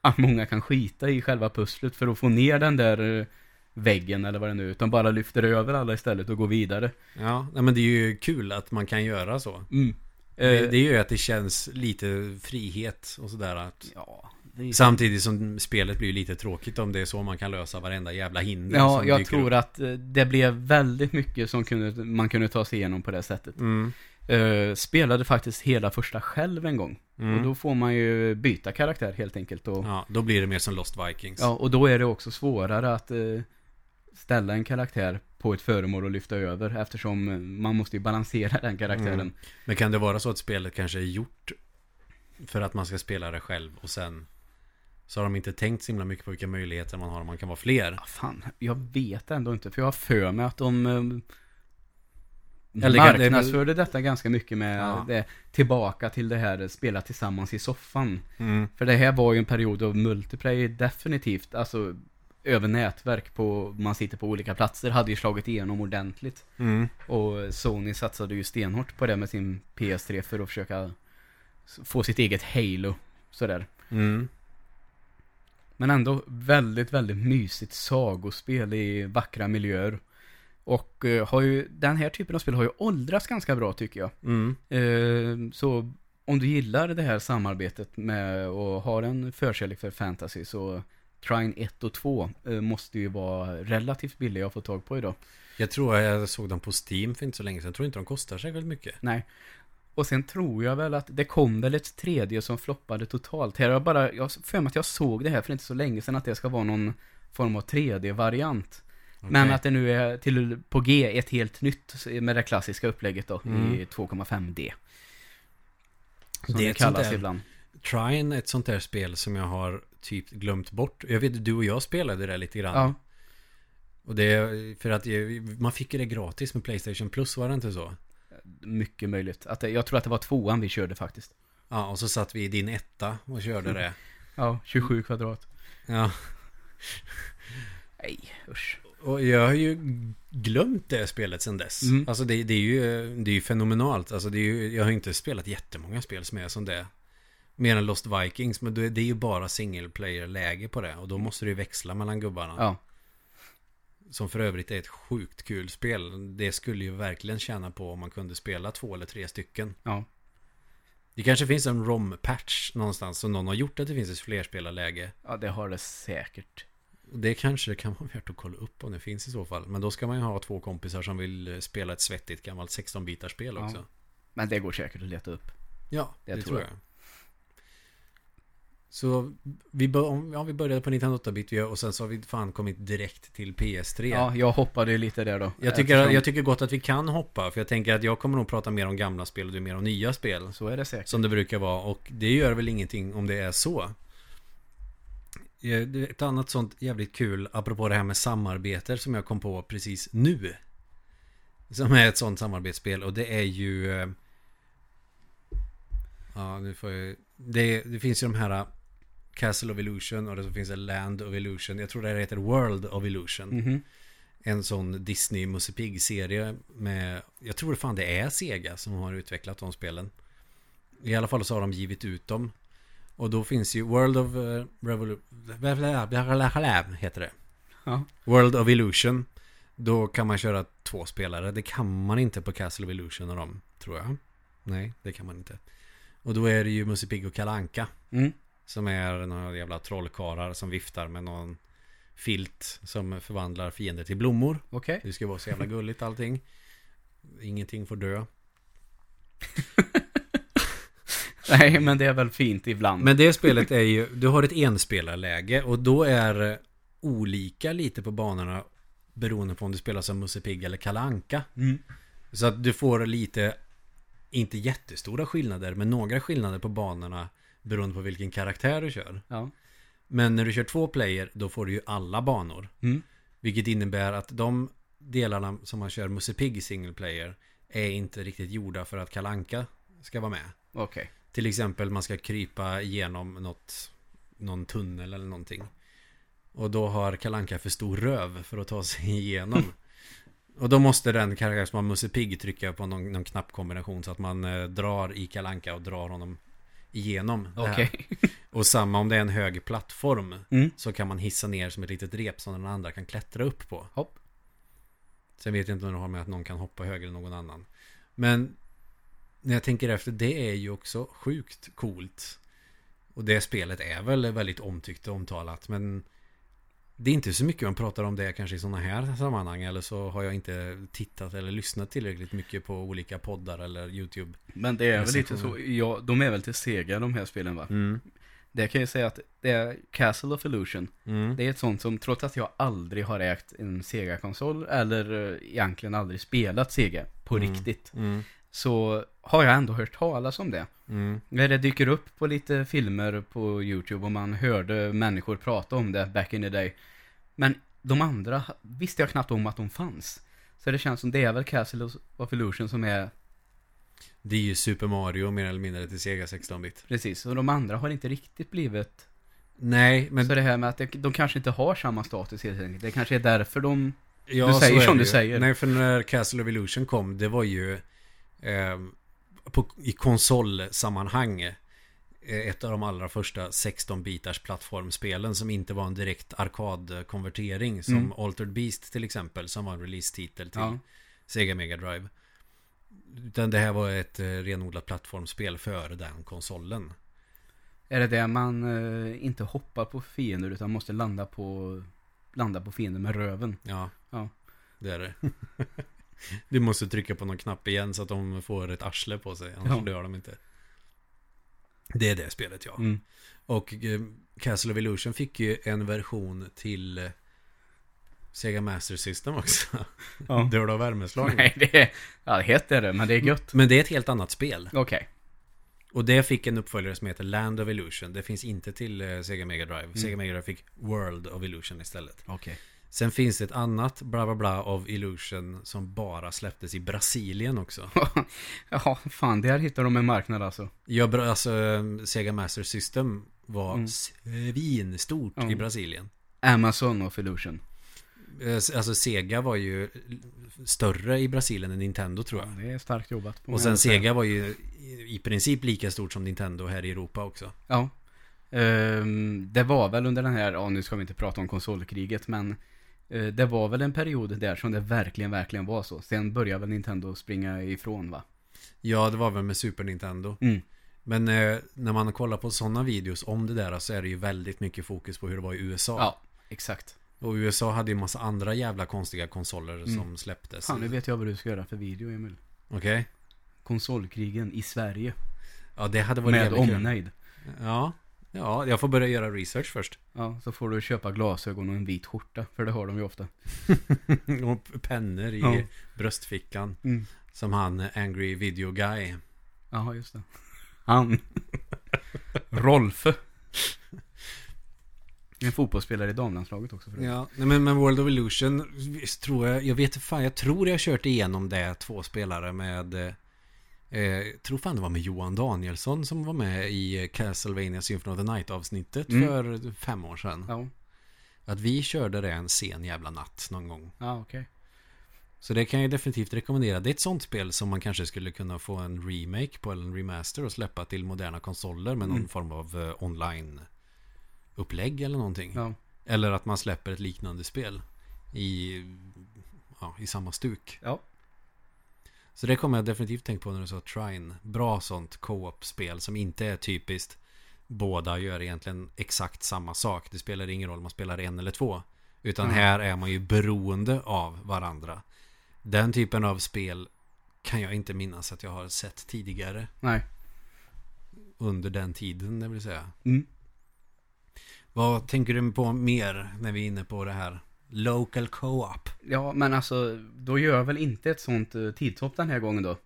att många kan skita i själva pusslet för att få ner den där eh, väggen eller vad det nu är, utan bara lyfter över alla istället och går vidare. Ja, nej, men det är ju kul att man kan göra så. Mm. Det, Eh, det är ju att det känns lite frihet och sådär. Att, ja, är- samtidigt som spelet blir lite tråkigt om det är så man kan lösa varenda jävla hinder Ja, jag tror upp. att eh, det blev väldigt mycket som kunde, man kunde ta sig igenom på det sättet. Mm. Eh, spelade faktiskt hela första själv en gång. Mm. Och då får man ju byta karaktär helt enkelt. Och, Ja, då blir det mer som Lost Vikings. ja, och då är det också svårare att eh, ställa en karaktär på ett föremål och lyfta över. Eftersom man måste ju balansera den karaktären. Mm. Men kan det vara så att spelet kanske är gjort för att man ska spela det själv och sen så har de inte tänkt så himla mycket på vilka möjligheter man har om man kan vara fler. Ja, fan, jag vet ändå inte. För jag har för mig att de eh, Eller det marknadsförde detta ganska mycket med Ja. det, tillbaka till det här spela tillsammans i soffan. Mm. För det här var ju en period av multiplayer definitivt, alltså över nätverk på, man sitter på olika platser, hade ju slagit igenom ordentligt. Mm. Och Sony satsade ju stenhårt på det med sin PS3 för att försöka få sitt eget Halo. Sådär. Mm. Men ändå väldigt, väldigt mysigt sagospel i vackra miljöer. Och eh, har ju, den här typen av spel har ju åldrats ganska bra tycker jag. Mm. Eh, så om du gillar det här samarbetet med och har en förkärlek för fantasy så Trine 1 och 2 eh, måste ju vara relativt billiga att få tag på idag. Jag tror jag såg dem på Steam för inte så länge sedan. Jag tror inte de kostar särskilt mycket. Nej. Och sen tror jag väl att det kom väl ett tredje som floppade totalt. Här har jag bara, jag för mig att jag såg det här för inte så länge sedan att det ska vara någon form av 3D-variant. Men Okej. att det nu är till, på G ett helt nytt med det klassiska upplägget då Mm. i 2,5D. Som Det det kallas ibland. Trine ett sånt där spel som jag har typ glömt bort. Jag vet du och jag spelade det lite grann. Ja, Och det är för att jag- man fick ju det gratis med Playstation Plus, var det inte så? mycket möjligt. Att det, jag tror att det var tvåan vi körde faktiskt. Ja, och så satt vi i din etta och körde det. <laughs> Ja, 27 kvadrat. Ja, Nej, usch. och jag har ju glömt det spelet sedan dess. Mm. Alltså det, det är ju det är ju fenomenalt. Alltså det är ju, jag har inte spelat jättemånga spel som är som det. Mer än Lost Vikings, men det är ju bara single player-läge på det. Och då måste du växla mellan gubbarna. Ja, Som för övrigt är ett sjukt kul spel. Det skulle ju verkligen tjäna på om man kunde spela två eller tre stycken. ja. Det kanske finns en ROM-patch någonstans som någon har gjort att det finns ett flerspelarläge. Ja, det har det säkert. Det kanske det kan vara värt att kolla upp om det finns i så fall. Men då ska man ju ha två kompisar som vill eh, spela ett svettigt gammalt 16-bitars spel Ja. också. Men det går säkert att leta upp. Ja, Det det, tror tror jag. jag. Så vi, ja, vi började på 98-bit vi- och sen så har vi fan kommit direkt till PS3. Ja, jag hoppade ju lite där då. Jag tycker, Eftersom- jag tycker gott att vi kan hoppa, för jag tänker att jag kommer nog prata mer om gamla spel och du mer om nya spel. Så är det säkert. Som det brukar vara, och det gör väl ingenting om det är så. Eh, Ett annat sånt jävligt kul, apropå det här med samarbete som jag kom på precis nu. Som är ett sånt samarbetsspel och det är ju... eh, Ja, nu får jag... Det, det finns ju de här... Castle of Illusion och det finns det Land of Illusion. Jag tror det heter World of Illusion. Mhm. En sån Disney Musse Pigg-serie med, jag tror fan det är Sega som har utvecklat de spelen. I alla fall så har de givit ut dem. Och då finns ju World of uh, Revolution, heter det. Ja. World of Illusion. Då kan man köra två spelare. Det kan man inte på Castle of Illusion och dem, tror jag. Nej, det kan man inte. Och då är det ju Musse Pigg och Kalle Anka. Mm. Som är några jävla trollkarlar som viftar med någon filt som förvandlar fiender till blommor. Okej. Det ska vara så jävla gulligt allting. Ingenting får dö. <laughs> Nej, men det är väl fint ibland. Men det spelet är ju, du har ett enspelarläge och då är olika lite på banorna beroende på om du spelar som Musse Pigg eller Kalle Anka. Mm. Så att du får lite, inte jättestora skillnader, men några skillnader på banorna beroende på vilken karaktär du kör. Ja. Men när du kör två player, då får du ju alla banor. Mm. Vilket innebär att de delarna som man kör Musse Pigg single player är inte riktigt gjorda för att Kalanka ska vara med. Okej. Till exempel man ska krypa igenom något, någon tunnel eller någonting. Och då har Kalanka för stor röv för att ta sig <laughs> igenom. Och då måste den karaktär som har Musse Pigg trycka på någon, någon knappkombination så att man eh, drar i Kalanka och drar honom igenom. Okej. <laughs> Och samma om det är en hög plattform Mm. så kan man hissa ner som ett litet rep som den andra kan klättra upp på. Hopp. Sen vet jag inte om det har med att någon kan hoppa högre än någon annan. Men när jag tänker efter, det är ju också sjukt coolt. Och det spelet är väl väldigt omtyckt och omtalat. Men det är inte så mycket man pratar om det kanske i sådana här sammanhang. Eller så har jag inte tittat eller lyssnat tillräckligt mycket på olika poddar eller YouTube. Men det är väl lite så, ja, de är väl till Sega de här spelen va? Mm. Det kan jag säga att det är Castle of Illusion. Mm. Det är ett sånt som, trots att jag aldrig har ägt en Sega-konsol eller eh, egentligen aldrig spelat Sega på Mm. riktigt. Så har jag ändå hört talas om det. Mm. När det dyker upp på lite filmer på YouTube och man hörde människor prata om det back in the day. Men de andra visste jag knappt om att de fanns. Så det känns som det är väl Castle of Illusion som är Det är ju Super Mario mer eller mindre till Sega 16-bit. precis. Och de andra har inte riktigt blivit. Nej, men Så det här med att de kanske inte har samma status helt enkelt. Det kanske är därför de... Ja, Du säger som du säger. Nej, för när Castle of Illusion kom, det var ju eh, på, i konsolsammanhang eh, ett av de allra första 16-bitars plattformspelen som inte var en direkt arkadkonvertering som Mm. Altered Beast till exempel som var en release-titel till Ja. Sega Mega Drive. Utan det här var ett eh, renodlat plattformsspel för den konsolen. Är det det man eh, inte hoppar på fiender utan måste landa på... Landa på fiender med röven? Ja, Ja. det är det. <laughs> du måste trycka på någon knapp igen så att de får ett arsle på sig, annars Ja. dör de inte. Det är det spelet ja. Mm. Och eh, Castle of Illusion fick ju en version till eh, Sega Master System också. Ja. <laughs> Död av värmeslag. Nej, det är... Ja, det heter det, men det är gött. Men det är ett helt annat spel. Okej. Och det fick en uppföljare som heter Land of Illusion. Det finns inte till eh, Sega Mega Drive. Sega Mega Drive fick World of Illusion istället. Okej. Sen finns det ett annat bla bla bla of Illusion som bara släpptes i Brasilien också. <laughs> Ja, fan, där hittar de en marknad alltså. Ja, alltså eh, Sega Master System var Mm. svinstort Ja. i Brasilien. Amazon of Illusion. Eh, Alltså Sega var ju större i Brasilien än Nintendo tror Ja, jag. det är starkt jobbat. Och sen. Sega var ju i- princip lika stort som Nintendo här i Europa också. Ja. Ehm, det var väl under den här, ja nu ska vi inte prata om konsolkriget, men det var väl en period där som det verkligen, verkligen var så. Sen började väl Nintendo springa ifrån va? Ja, det var väl med Super Nintendo. Mm. Men eh, när man kollar på sådana videos om det där så är det ju väldigt mycket fokus på hur det var i USA. Ja, exakt. Och USA hade ju massa andra jävla konstiga konsoler Mm. som släpptes. Fan, nu vet jag vad du ska göra för video, Emil. Okej. Konsolkrigen i Sverige. Ja, det hade varit Med omnejd. Ja. Ja, jag får börja göra research först. Ja, så får du köpa glasögon och en vit skjorta, för det har de ju ofta. <laughs> och pennor i Ja. bröstfickan. Mm. Som han eh, Angry Video Guy. Jaha, just det. Han. <laughs> Rolfe. En fotbollsspelare i damlandslaget också för Ja, men, men World of Illusion tror jag, jag vet fan, jag tror jag har kört igenom det två spelare med eh, Eh, tror fan det var med Johan Danielsson som var med i Castlevania Symphony of the Night avsnittet Mm. för fem år sedan. Ja, Att vi körde det en sen jävla natt någon gång. ja okej. Så det kan jag definitivt rekommendera. Det är ett sånt spel som man kanske skulle kunna få en remake på eller en remaster och släppa till moderna konsoler med någon Mm. form av eh, online upplägg eller någonting. Ja. Eller att man släpper ett liknande spel i, ja, i samma stuk. Ja. Så det kommer jag definitivt tänka på när du sa Trine. Bra sånt co-op-spel som inte är typiskt båda gör egentligen exakt samma sak. Det spelar ingen roll om man spelar en eller två. Utan Mm. här är man ju beroende av varandra. Den typen av spel kan jag inte minnas att jag har sett tidigare. Nej. Under den tiden, det vill säga. Mm. Vad tänker du på mer när vi är inne på det här? Local co-op. Ja, men alltså, då gör jag väl inte ett sånt uh, tidshopp den här gången då.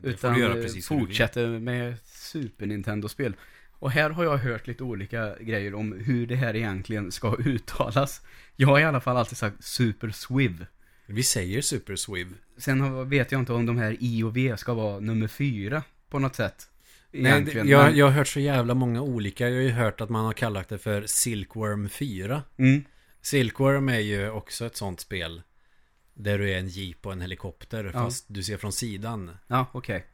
Det Utan eh, fortsätter med Super Nintendo-spel. Och här har jag hört lite olika grejer om hur det här egentligen ska <laughs> uttalas. Jag har i alla fall alltid sagt Super Swiv. Vi säger Super Swiv. Sen vet jag inte om de här I och V ska vara nummer fyra på något sätt. Nej, det, jag, men- jag har hört så jävla många olika. Jag har ju hört att man har kallat det för Silkworm 4. Mm. Silkworm är ju också ett sånt spel. Där du är en jeep och en helikopter. Ja. Fast du ser från sidan. Ja, okej.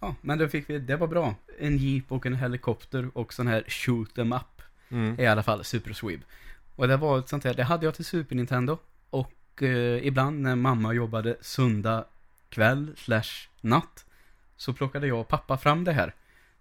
Ja, men då fick vi, det var bra. En jeep och en helikopter och sån här shoot em up. Mm. i alla fall Super Sweep. Och det var ett sånt här, det hade jag till Super Nintendo. Och eh, ibland när mamma jobbade söndag kväll slash natt. Så plockade jag och pappa fram det här.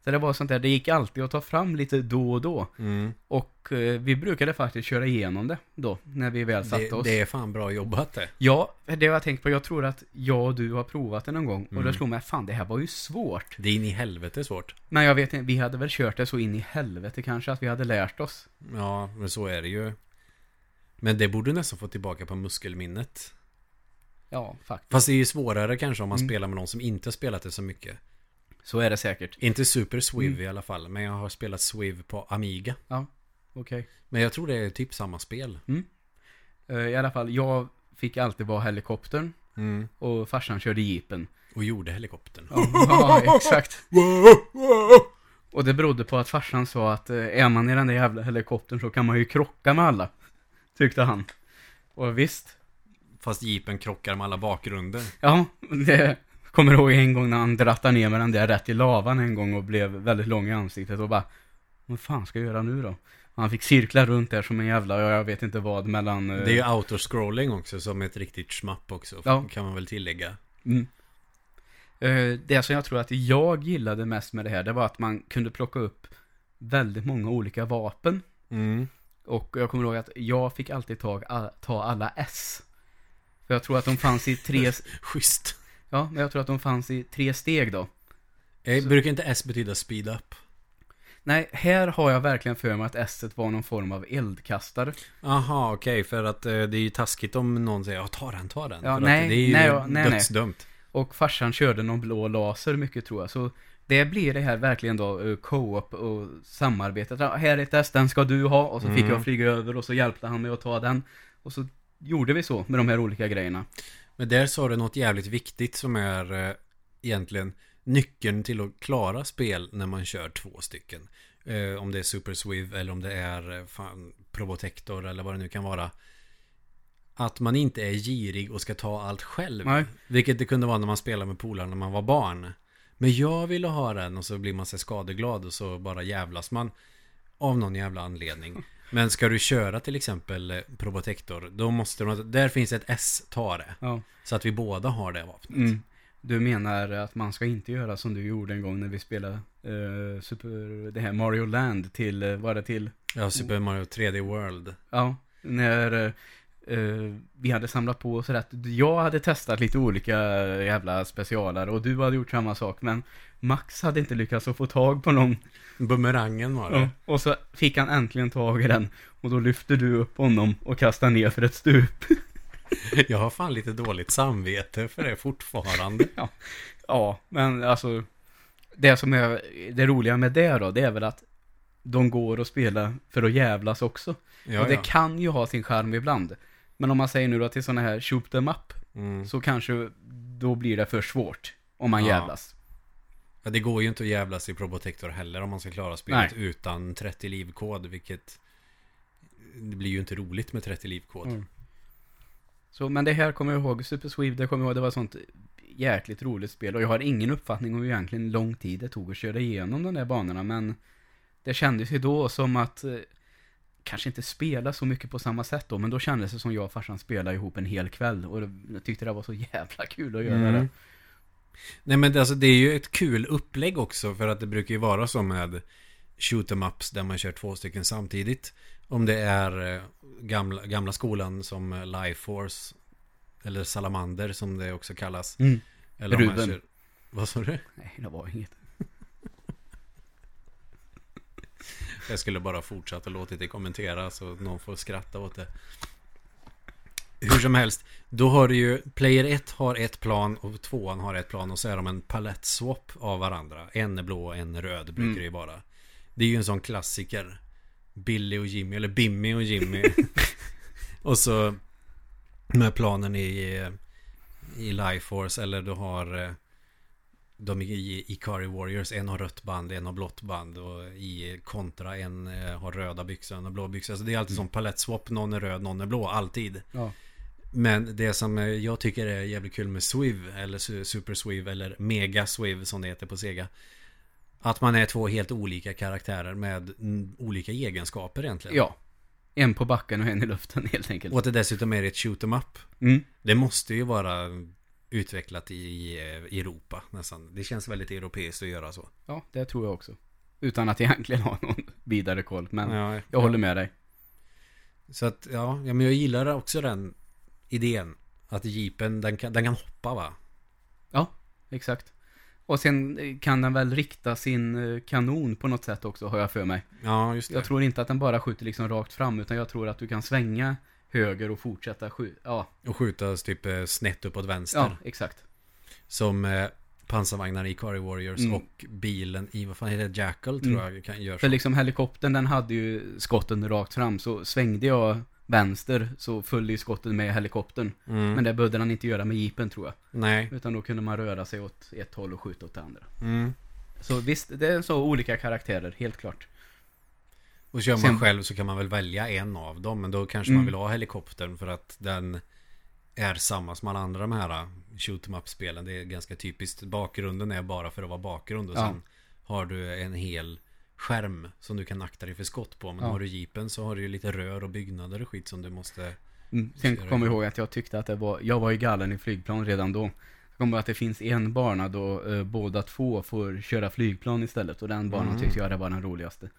Så det var sånt där, det gick alltid att ta fram lite då och då. Mm. Och eh, vi brukade faktiskt köra igenom det då, när vi väl satte Det, oss. det är fan bra jobbat det. Ja, det har jag tänkt på. Jag tror att jag och du har provat det någon gång. Och Mm. det slog mig, fan det här var ju svårt. Det är in i helvete svårt. Men jag vet inte, vi hade väl kört det så in i helvete kanske, att vi hade lärt oss. Ja, men så är det ju. Men det borde nästan få tillbaka på muskelminnet. Ja, faktiskt. Fast det är ju svårare kanske om man Mm. spelar med någon som inte har spelat det så mycket. Så är det säkert. Inte Super Swiv Mm. i alla fall, men jag har spelat Swiv på Amiga. Okej. Men jag tror det är typ samma spel. Eh, I alla fall, jag fick alltid vara helikoptern Mm. och farsan körde jeepen. Och gjorde helikoptern. Ja, exakt. <laughs> Och det berodde på att farsan sa att eh, är man i den där jävla helikoptern så kan man ju krocka med alla. Tyckte han. Och visst. Fast jeepen krockar med alla bakgrunder. Ja, det kommer ihåg en gång när han drattade ner med den där rätt i lavan en gång och blev väldigt lång i ansiktet och bara Vad fan ska jag göra nu då? Han fick cirkla runt där som en jävla, jag vet inte vad, mellan... eh, Det är ju autoscrolling också som ett riktigt schmapp också. Ja. Kan man väl tillägga. Mm. Eh, Det som jag tror att jag gillade mest med det här, det var att man kunde plocka upp väldigt många olika vapen. Mm. Och jag kommer ihåg att jag fick alltid ta, ta alla S. För jag tror att de fanns i tre, <laughs> Schysst. Ja, men jag tror att de fanns i tre steg då. Eh, Så- Brukar inte S betyda speed up? Nej, här har jag verkligen för mig att S var någon form av eldkastare. Aha, okej. för att eh, det är ju taskigt om någon säger ja, ta den, ta den. Ja, för nej, att det är ju nej, ja, nej, nej. dödsdömt. Och farsan körde någon blå laser mycket tror jag. Så det blir det här verkligen då uh, co-op och samarbetet. Ja, här är ett S, den ska du ha. Och så fick Mm. jag flyga över och så hjälpte han mig att ta den. Och så gjorde vi så med de här olika grejerna. Men där sa du något jävligt viktigt som är eh, egentligen nyckeln till att klara spel när man kör två stycken. Eh, om det är Super Swiv eller om det är eh, fan, Probotector eller vad det nu kan vara. Att man inte är girig och ska ta allt själv. Nej. Vilket det kunde vara när man spelade med polare när man var barn. Men jag ville ha den och så blir man så skadeglad och så bara jävlas man. Av någon jävla anledning. Men ska du köra till exempel eh, Probotector, då måste du... Där finns ett S, ta det. Ja. Så att vi båda har det vapnet. Mm. Du menar att man ska inte göra som du gjorde en gång när vi spelade eh, super, det här Mario Land till, uh, vad är det till? Ja, Super Mario 3D World. Ja, när eh, vi hade samlat på oss rätt. Jag hade testat lite olika jävla specialare och du hade gjort samma sak. Men Max hade inte lyckats att få tag på någon. Bumerangen var det. Ja. Och så fick han äntligen tag i den. Och då lyfte du upp honom och kastade ner för ett stup. <laughs> Jag har fan lite dåligt samvete för det fortfarande. <laughs> Ja, men alltså. Det som är det roliga med det då, det är väl att de går och spelar för att jävlas också. Ja, och det ja. kan ju ha sin charm ibland. Men om man säger nu då till sådana här shoot them up. Mm. Så kanske då blir det för svårt om man Ja. jävlas. Ja, det går ju inte att jävlas i Probotector heller om man ska klara spelet utan 30 livkod, vilket det blir ju inte roligt med 30 livkod. Mm. Så, men det här kommer jag ihåg, Super Sweep, det kommer jag ihåg, det var ett sånt jäkligt roligt spel. Och jag har ingen uppfattning om hur egentligen lång tid det tog att köra igenom de där banorna, men det kändes ju då som att eh, kanske inte spela så mycket på samma sätt då, men då kändes det som jag och farsan spelade ihop en hel kväll. Och jag tyckte det var så jävla kul att göra Mm. det. Nej men det, alltså, det är ju ett kul upplägg också för att det brukar ju vara så med shoot em ups där man kör två stycken samtidigt. Om det är eh, gamla, gamla skolan som eh, Life Force eller Salamander som det också kallas. Mm. Eller Ruben. Kör, vad sa du? Nej, det var inget. Jag skulle bara fortsätta och låtit dig kommentera så någon får skratta åt det. Hur som helst, då har du ju Player 1 har ett plan och tvåan har ett plan och så är de en palett-swap av varandra. En är blå och en röd brukar Mm. det ju vara. Det är ju en sån klassiker. Billy och Jimmy, eller Bimmy och Jimmy. <laughs> och så med planen i, i Life Force eller du har eh, de i Ikari Warriors, en har rött band, en har blått band och i kontra en eh, har röda byxor, en har blå byxor. Så det är alltid som palettswap, någon är röd, någon är blå, alltid. Ja. Men det som eh, jag tycker är jävligt kul med Swiv, eller Su- Super Swiv, eller Mega Swiv som det heter på Sega. Att man är två helt olika karaktärer med mm, olika egenskaper egentligen. ja. En på backen och en i luften <laughs> helt enkelt. Och att det dessutom är ett shoot em up. Mm. Det måste ju vara utvecklat i eh, Europa nästan. Det känns väldigt europeiskt att göra så. Ja, det tror jag också. Utan att egentligen <laughs> ha någon vidare koll. Men Ja, jag ja. håller med dig. Så att, ja, men jag gillar också den idén. Att jeepen, den kan, den kan hoppa va? Ja, exakt. Och sen eh, kan den väl rikta sin eh, kanon på något sätt också, har jag för mig. Ja, just det. Jag tror inte att den bara skjuter liksom rakt fram, utan jag tror att du kan svänga höger och fortsätta skjuta. Ja, Och skjuta typ eh, snett uppåt vänster. ja, exakt. Som eh, pansarvagnar i Curry Warriors Mm. och bilen i, vad fan heter det? Jackal tror Mm. jag kan göra För så. liksom helikoptern, den hade ju skotten rakt fram, så svängde jag vänster så följde ju skotten med helikoptern. Mm. Men det behövde han inte göra med jeepen tror jag. Nej. Utan då kunde man röra sig åt ett håll och skjuta åt det andra. Mm. Så visst, det är så olika karaktärer, helt klart. Och kör man Sen- själv så kan man väl välja en av dem. Men då kanske Mm. man vill ha helikoptern för att den är samma som alla andra de här shoot em up-spelen. Det är ganska typiskt. Bakgrunden är bara för att vara bakgrund. Och Ja. sen har du en hel skärm som du kan akta dig för skott på. Men Ja. har du jeepen så har du ju lite rör och byggnader och skit som du måste... Mm. Sen kommer jag ihåg att jag tyckte att det var, jag var ju galen i flygplan redan då. Jag kommer att det finns en bana då eh, båda två får köra flygplan istället och den banan Mm. tyckte jag det var den roligaste.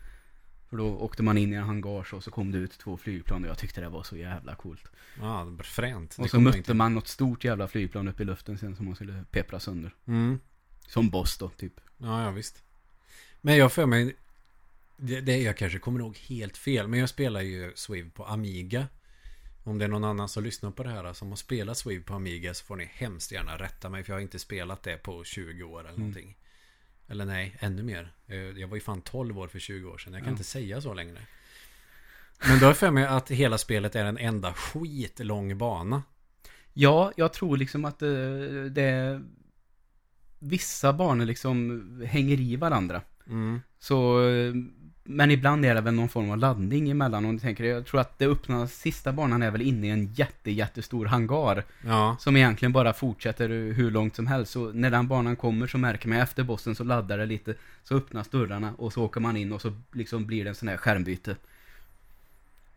För då åkte man in i en hangar och så kom det ut två flygplan och jag tyckte det var så jävla coolt. Ja, fränt. Det Och så mötte inte- man något stort jävla flygplan upp i luften sen som man skulle peppra sönder. Mm. Som boss då, typ. Ja, ja visst. Men jag för mig... Det, det, jag kanske kommer ihåg helt fel. Men jag spelar ju Swiv på Amiga. Om det är någon annan som lyssnar på det här som har spelat Swiv på Amiga så får ni hemskt gärna rätta mig. För jag har inte spelat det på 20 år eller Mm. någonting. Eller nej, ännu mer. Eh, Jag var ju fan 12 år för 20 år sedan. Jag kan Ja. inte säga så längre. Men då har jag för mig att hela spelet är en enda skitlång bana. Ja, jag tror liksom att eh, det... Vissa banor liksom hänger i varandra. Mm. Så, eh, men ibland är det väl någon form av laddning emellan om du tänker Jag tror att det öppna sista banan är väl inne i en jätte, jättestor hangar. Ja, Som egentligen bara fortsätter hur långt som helst. Så när den banan kommer så märker man efter bossen så laddar det lite. Så öppnas dörrarna och så åker man in och så liksom blir det en sån här skärmbyte.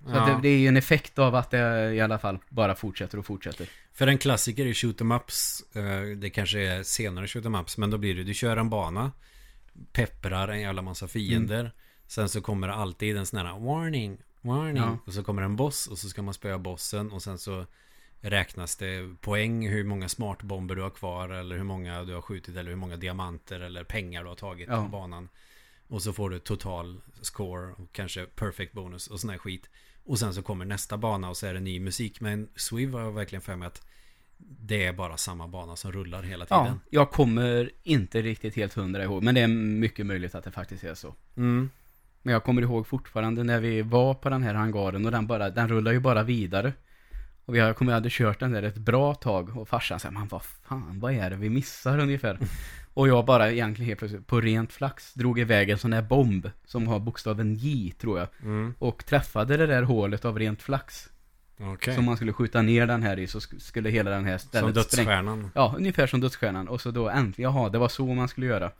Så ja. det, det är ju en effekt av att det i alla fall bara fortsätter och fortsätter. För en klassiker i shoot em ups eh, Det kanske är senare shoot em ups Men då blir det, du kör en bana Pepprar en jävla massa fiender Mm. Sen så kommer det alltid en sån här Warning, warning Ja. Och så kommer en boss och så ska man spöa bossen Och sen så Räknas det poäng hur många smartbomber du har kvar Eller hur många du har skjutit Eller hur många diamanter eller pengar du har tagit Ja. på banan Och så får du total score Och kanske perfect bonus och sån här skit Och sen så kommer nästa bana och så är det ny musik Men Swiv har jag verkligen för mig att det är bara samma bana som rullar hela Ja, tiden. jag kommer inte riktigt helt hundra ihåg. Men det är mycket möjligt att det faktiskt är så. Mm. Men jag kommer ihåg fortfarande när vi var på den här hangaren och den bara, den rullar ju bara vidare. Och vi hade, kom, vi hade kört den där ett bra tag och farsan sa, man vad fan, vad är det vi missar ungefär? <laughs> och jag bara egentligen helt plötsligt, på rent flax, drog iväg en sån där bomb som har bokstaven J, tror jag. Mm. Och träffade det där hålet av rent flax. Okej. Som man skulle skjuta ner den här i så sk- skulle hela den här Som stället spränga. dödsstjärnan. Ja, ungefär som dödsstjärnan. Och så då äntligen, jaha, det var så man skulle göra.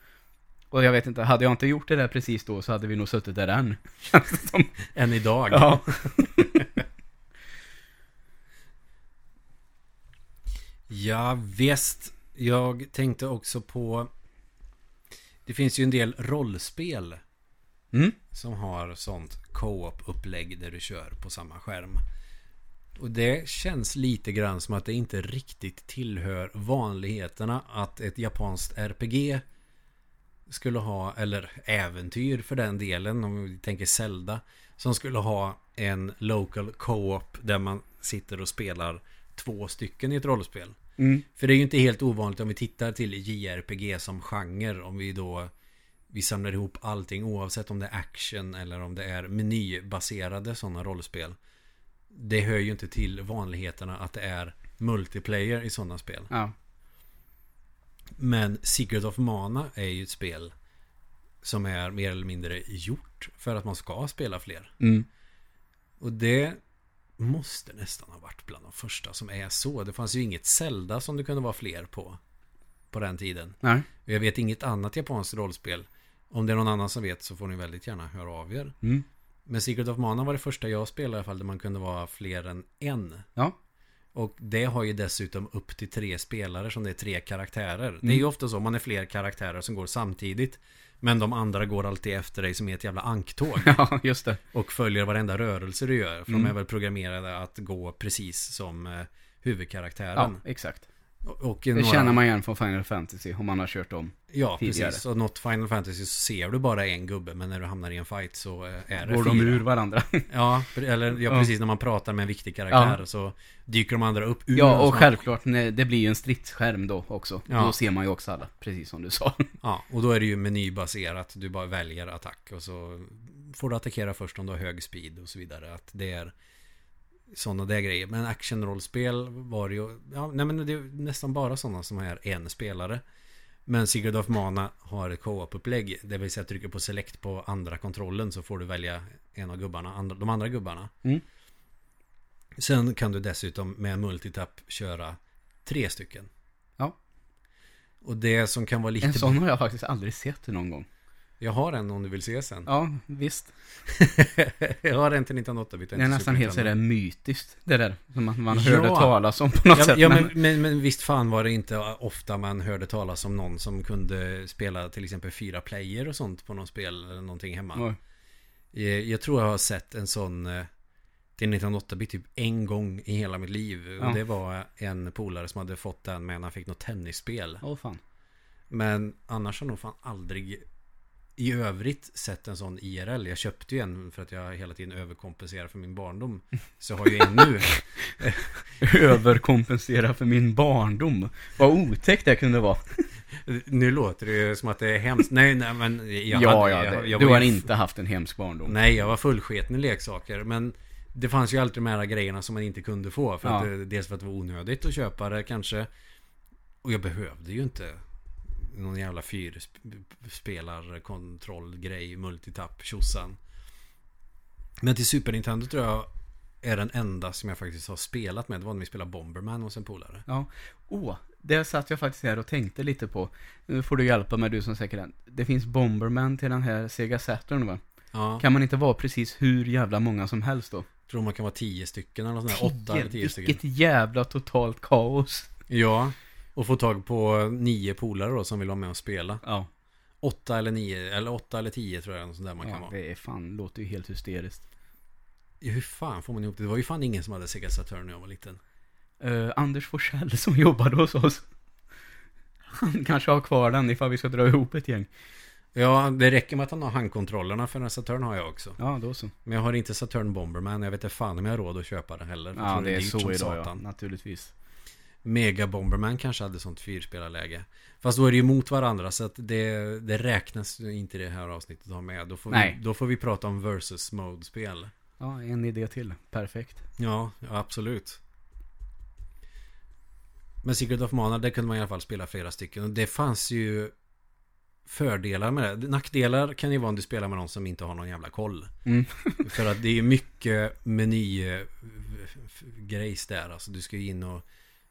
Och jag vet inte, hade jag inte gjort det där precis då så hade vi nog suttit där än. <laughs> Känns det som. Än idag. Ja. <laughs> Ja, visst. Jag tänkte också på... Det finns ju en del rollspel Mm. som har sånt co-op-upplägg där du kör på samma skärm. Och det känns lite grann som att det inte riktigt tillhör vanligheterna att ett japanskt RPG skulle ha, eller äventyr för den delen, om vi tänker Zelda, som skulle ha en local co-op där man sitter och spelar två stycken i ett rollspel. Mm. För det är ju inte helt ovanligt om vi tittar till JRPG som genre. Om vi då vi samlar ihop allting oavsett om det är action eller om det är menybaserade sådana rollspel. Det hör ju inte till vanligheterna att det är multiplayer i sådana spel. Ja. Men Secret of Mana är ju ett spel som är mer eller mindre gjort för att man ska spela fler. Mm. Och det måste nästan ha varit bland de första som är så. Det fanns ju inget Zelda som det kunde vara fler på. På den tiden. Nej. Jag vet inget annat japanskt rollspel. Om det är någon annan som vet så får ni väldigt gärna höra av er. Mm. Men Secret of Mana var det första jag spelade i alla fall där man kunde vara fler än en. Ja. Och det har ju dessutom upp till tre spelare som det är tre karaktärer. Det är ju ofta så, man är fler karaktärer som går samtidigt. Men de andra går alltid efter dig som är ett jävla anktåg. <laughs> Ja, just det. Och följer varenda rörelse du gör. För Mm. de är väl programmerade att gå precis som eh, Ja, huvudkaraktären. exakt. Och, och Det några- känner man igen från Final Fantasy om man har kört om. Ja, tidigare. precis. Och något Final Fantasy så ser du bara en gubbe. Men när du hamnar i en fight så eh, är det Går de fyra. ur varandra? <laughs> Ja, eller ja, Ja. precis när man pratar med en viktig karaktär så dyker de andra upp ur Ja, och så- självklart, nej, det blir ju en stridsskärm då också. Ja. Då ser man ju också alla, precis som du sa. <laughs> Ja, och då är det ju menybaserat. Du bara väljer attack och så får du attackera först om du har hög speed och så vidare. Att det är sådana där grejer. Men actionrollspel var det ju, ja, nej men det är nästan bara sådana som är en spelare. Men Secret of Mana har ett co-op-upplägg. Det vill säga att trycker på select på andra kontrollen så får du välja en av gubbarna, andra, de andra gubbarna. Mm. Sen kan du dessutom med multitap köra tre stycken. Ja. Och det som kan vara lite... En sån har jag faktiskt aldrig sett någon gång. Jag har en om du vill se sen. Ja, visst. <laughs> jag har en till 1908 Det är nästan helt sådär mytiskt, det där. Som att man Ja. hörde talas om på något Ja, sätt. ja men, men, men, visst fan var det inte ofta man hörde talas om någon som kunde spela till exempel fyra player och sånt på något spel eller någonting hemma. Oj. Eh, Jag tror jag har sett en sån eh, till 1908-bit typ en gång i hela mitt liv. Och det var en polare som hade fått den men han fick något tennisspel. Åh fan. Men annars har jag nog fan aldrig i övrigt sett en sån IRL. Jag köpte ju en för att jag hela tiden överkompenserar för min barndom. Så jag har ju en nu. <laughs> Överkompensera för min barndom. Vad otäckt det kunde vara. <laughs> Nu låter det ju som att det är hemskt. Nej, nej men jag ja, hade, ja. jag, jag du har ju- inte haft en hemsk barndom. Nej, jag var fullsketen i leksaker. Men det fanns ju alltid de här grejerna som man inte kunde få. För att Ja. det, dels för att det var onödigt att köpa det kanske. Och jag behövde ju inte någon jävla fyrspelarkontrollgrej, multitap, tjosan. Men till Super Nintendo tror jag är den enda som jag faktiskt har spelat med. Det var när vi spelade Bomberman hos en polare. Ja. Åh, det satt jag faktiskt här och tänkte lite på. Nu får du hjälpa mig du som säkert den. Det finns Bomberman till den här Sega Saturn va? Ja, Kan man inte vara precis hur jävla många som helst då? tror man kan vara tio stycken eller något sånt där. Åtta eller tio stycken. Vilket jävla totalt kaos. Ja, och få tag på nio polare då som vill vara med och spela. Ja, Åtta eller nio, eller åtta eller tio tror jag. Sånt där man kan ja vara. det är fan, låter ju helt hysteriskt. Hur fan får man ihop det? Det var ju fan ingen som hade Sega Saturn när jag var liten. Eh, Anders Forsell <laughs> som jobbade hos oss. Han kanske har kvar den ifall vi ska dra ihop ett gäng. Ja, det räcker med att han har handkontrollerna för en Saturn har jag också. Ja, då så. Men jag har inte Saturn Bomberman. Jag vet inte fan om jag har råd att köpa det heller. Ja, det är så idag ja, naturligtvis. Mega Bomberman kanske hade sånt fyrspelarläge. Fast då är det ju mot varandra så att det, det räknas inte det här avsnittet att ha med. Då får, Nej. Vi, då får vi prata om versus mode-spel. Ja, en idé till. Perfekt. Ja, ja, absolut. Men Secret of Mana, där kunde man i alla fall spela flera stycken. Och det fanns ju fördelar med det. Nackdelar kan ju vara om du spelar med någon som inte har någon jävla koll. Mm. <laughs> För att det är mycket meny-grejs där. Alltså du ska ju in och